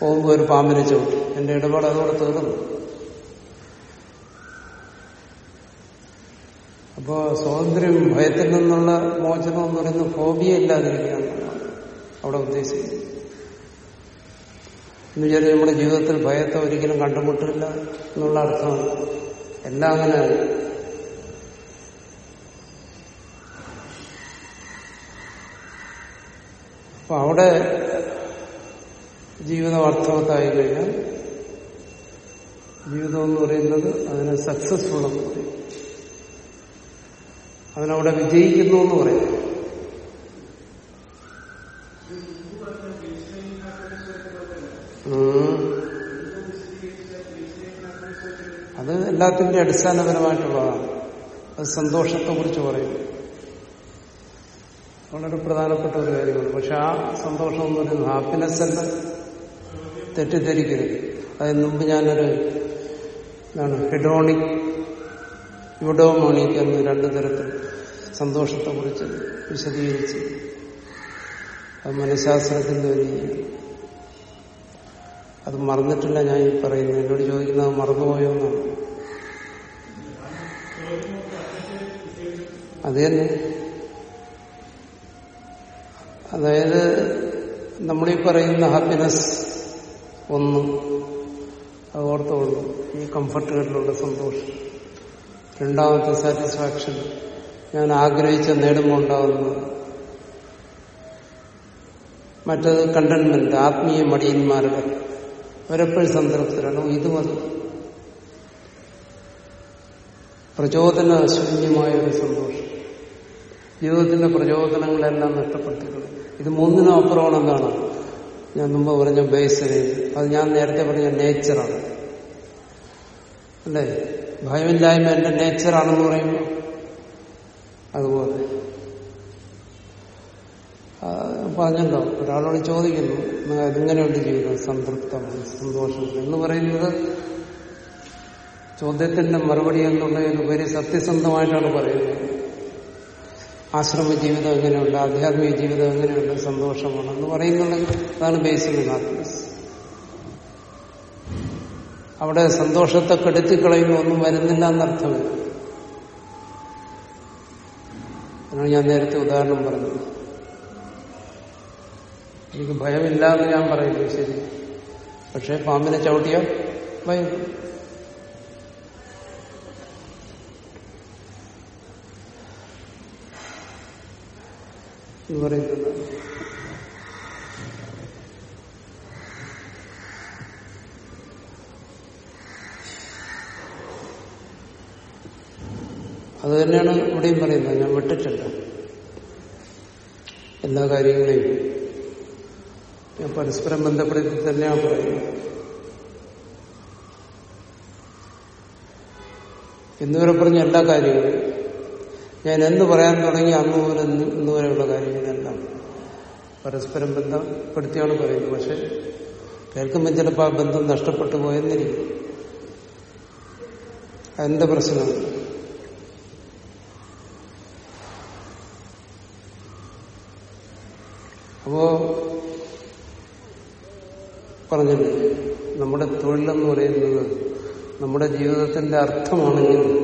പോകുമ്പോ ഒരു പാമ്പിനെ ചവിട്ടി. എന്റെ ഇടപാട് അതോടെ തീർന്നു. അപ്പോ സ്വാതന്ത്ര്യം ഭയത്തിൽ നിന്നുള്ള മോചനം എന്ന് പറയുന്നത് ഫോബിയ ഇല്ലാതിരിക്കുക എന്നുള്ളതാണ് അവിടെ ഉദ്ദേശിക്കുന്നത് എന്ന് വിചാരിച്ച് നമ്മുടെ ജീവിതത്തിൽ ഭയത്തെ ഒരിക്കലും കണ്ടുമുട്ടില്ല എന്നുള്ള അർത്ഥമാണ്. എല്ലാം അങ്ങനെ അപ്പൊ അവിടെ ജീവിതം അർത്ഥവത്തായി കഴിഞ്ഞാൽ ജീവിതം എന്ന് പറയുന്നത് അതിനെ സക്സസ്ഫുൾ എന്ന് പറയും. അതിനവിടെ വിജയിക്കുന്നു എന്ന് പറയും അത് എല്ലാത്തിന്റെ അടിസ്ഥാനപരമായിട്ടുള്ളതാണ്. അത് സന്തോഷത്തെ കുറിച്ച് പറയും. വളരെ പ്രധാനപ്പെട്ട ഒരു കാര്യമാണ്. പക്ഷെ ആ സന്തോഷം എന്ന് പറയുന്നത് ഹാപ്പിനെസ് അല്ല. തെറ്റിദ്ധരിക്കരുത്. അതിന് മുമ്പ് ഞാനൊരു എന്താണ് ഹെഡോണിക് യുഡോമോണിക് എന്ന് രണ്ടു തരത്തിൽ സന്തോഷത്തെക്കുറിച്ച് വിശദീകരിച്ച്. അത് മനഃശാസ്ത്രത്തിന്റെ ഒരു അത് മറന്നിട്ടില്ല ഞാൻ ഈ പറയുന്നത്. എന്നോട് ചോദിക്കുന്നത് മറന്നുപോയോ എന്നാണ്. അത് തന്നെ അതായത് നമ്മളീ പറയുന്ന ഹാപ്പിനെസ് ഒന്ന് അത് ഓർത്തോളൂ. ഈ കംഫർട്ടുകളിലുള്ള സന്തോഷം. രണ്ടാമത്തെ സാറ്റിസ്ഫാക്ഷൻ ഞാൻ ആഗ്രഹിച്ച നേടുമ്പോൾ ഉണ്ടാകുന്നത് മറ്റത് കണ്ടന്റ്മെന്റ് ആത്മീയ മടിയന്മാരുടെ. അവരെപ്പോഴും സംതൃപ്തരാണ്. ഇത് മതി. പ്രചോദന ശൂന്യമായ ഒരു സന്തോഷം. ജീവിതത്തിന്റെ പ്രചോദനങ്ങളെല്ലാം നഷ്ടപ്പെട്ടിട്ടുണ്ട് ഇത് മൂന്നിനും അപ്പുറമാണ് എന്താണ്? ഞാൻ മുമ്പ് പറഞ്ഞ ബേസിന് അത് ഞാൻ നേരത്തെ പറഞ്ഞ നേച്ചറാണ് അല്ലേ? ഭയമില്ലായ്മ എന്റെ നേച്ചറാണെന്ന് പറയുമ്പോൾ അതുപോലെ. പറഞ്ഞല്ലോ. ഒരാളോട് ചോദിക്കുന്നു "നിങ്ങൾ എങ്ങനെയുണ്ട് ജീവിതം? സംതൃപ്തമാണ് സന്തോഷം എന്ന് പറയുന്നത് ചോദ്യത്തിന്റെ മറുപടി എന്നുള്ളതിനുപരി സത്യസന്ധമായിട്ടാണ് പറയുന്നത്. ആശ്രമ ജീവിതം എങ്ങനെയുണ്ട്? ആധ്യാത്മിക ജീവിതം എങ്ങനെയുണ്ട് സന്തോഷമാണെന്ന് പറയുന്നുണ്ടെങ്കിൽ അതാണ് ബേസിക് ഹാപ്പിനെസ് അവിടെ സന്തോഷത്തെ കെടുത്തിക്കളയുന്ന ഒന്നും വരുന്നില്ല എന്നർത്ഥമില്ല അതിനാണ് ഞാൻ നേരത്തെ ഉദാഹരണം പറഞ്ഞത് എനിക്ക് ഭയമില്ല എന്ന് ഞാൻ പറയുന്നു. ശരി. പക്ഷെ പാമ്പിനെ ചവിട്ടിയാൽ ഭയം എന്ന് പറയുന്നത്. അത് തന്നെയാണ് ഇവിടെയും പറയുന്നത്. ഞാൻ വിട്ടിട്ടില്ല. എല്ലാ കാര്യങ്ങളെയും ഞാൻ പരസ്പരം ബന്ധപ്പെടുത്തി തന്നെയാണ് പറയുന്നത്. എന്നിവരെ പറഞ്ഞ എല്ലാ കാര്യങ്ങളും ഞാൻ എന്ത് പറയാൻ തുടങ്ങി അന്ന് മുതൽ ഇന്ന് വരെയുള്ള കാര്യങ്ങളെല്ലാം പരസ്പരം ബന്ധപ്പെടുത്തിയാണ് പറയുന്നത്. പക്ഷെ കേൾക്കുമ്പോൾ ചിലപ്പോൾ ആ ബന്ധം നഷ്ടപ്പെട്ടു പോയെന്നിരിക്കും. അതിന്റെ പ്രശ്നം? അപ്പോ പറഞ്ഞില്ലേ നമ്മുടെ തൊഴിലെന്ന് പറയുന്നത് നമ്മുടെ ജീവിതത്തിന്റെ അർത്ഥമാണെങ്കിൽ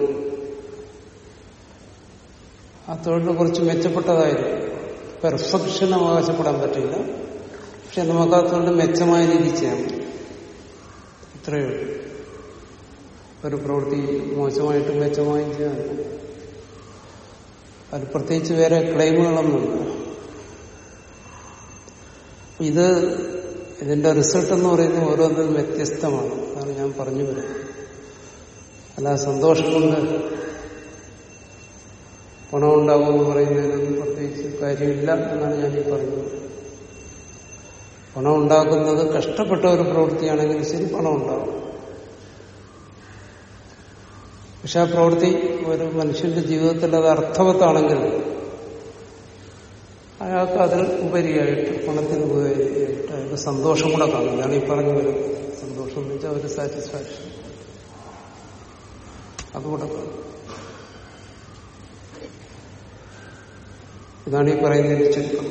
ആ തൊഴിലിനെ കുറിച്ച് മെച്ചപ്പെട്ടതായിരിക്കും പെർഫെക്ഷൻ അവകാശപ്പെടാൻ പറ്റില്ല. പക്ഷെ നമുക്ക് ആ തൊഴിൽ മെച്ചമായ രീതിയിൽ ചെയ്യാം. ഇത്രയേ ഉള്ളൂ. ഒരു പ്രവൃത്തി മോശമായിട്ട് മെച്ചമായും ചെയ്യാൻ. അത് പ്രത്യേകിച്ച് വേറെ ക്ലെയിമുകളൊന്നുമില്ല ഇത് ഇതിന്റെ റിസൾട്ട് എന്ന് പറയുന്നത് ഓരോന്നും വ്യത്യസ്തമാണ്. അതാണ് ഞാൻ പറഞ്ഞു വരുന്നത്. അല്ല സന്തോഷം കൊണ്ട് പണം ഉണ്ടാകുമെന്ന് പറയുന്നതിനൊന്നും പ്രത്യേകിച്ച് കാര്യമില്ല എന്നാണ് ഞാൻ ഈ പറഞ്ഞത് പണം ഉണ്ടാക്കുന്നത് കഷ്ടപ്പെട്ട ഒരു പ്രവൃത്തിയാണെങ്കിൽ ശരി പണം ഉണ്ടാകും പക്ഷെ ആ പ്രവൃത്തി ഒരു മനുഷ്യന്റെ ജീവിതത്തിൽ അത് അർത്ഥവത്താണെങ്കിൽ അയാൾക്ക് അതിൽ ഉപരിയായിട്ട് പണത്തിന് ഉപരിയായിട്ട് അയാൾക്ക് സന്തോഷം കൂടെ കാണും. ഞാൻ ഈ പറഞ്ഞു വരുന്നത് സന്തോഷം എന്ന് വെച്ചാൽ ഒരു സാറ്റിസ്ഫാക്ഷൻ അതുകൂടെ കാണും. ഇതാണ് ഈ പറയുന്നതിന്റെ ചുരുക്കം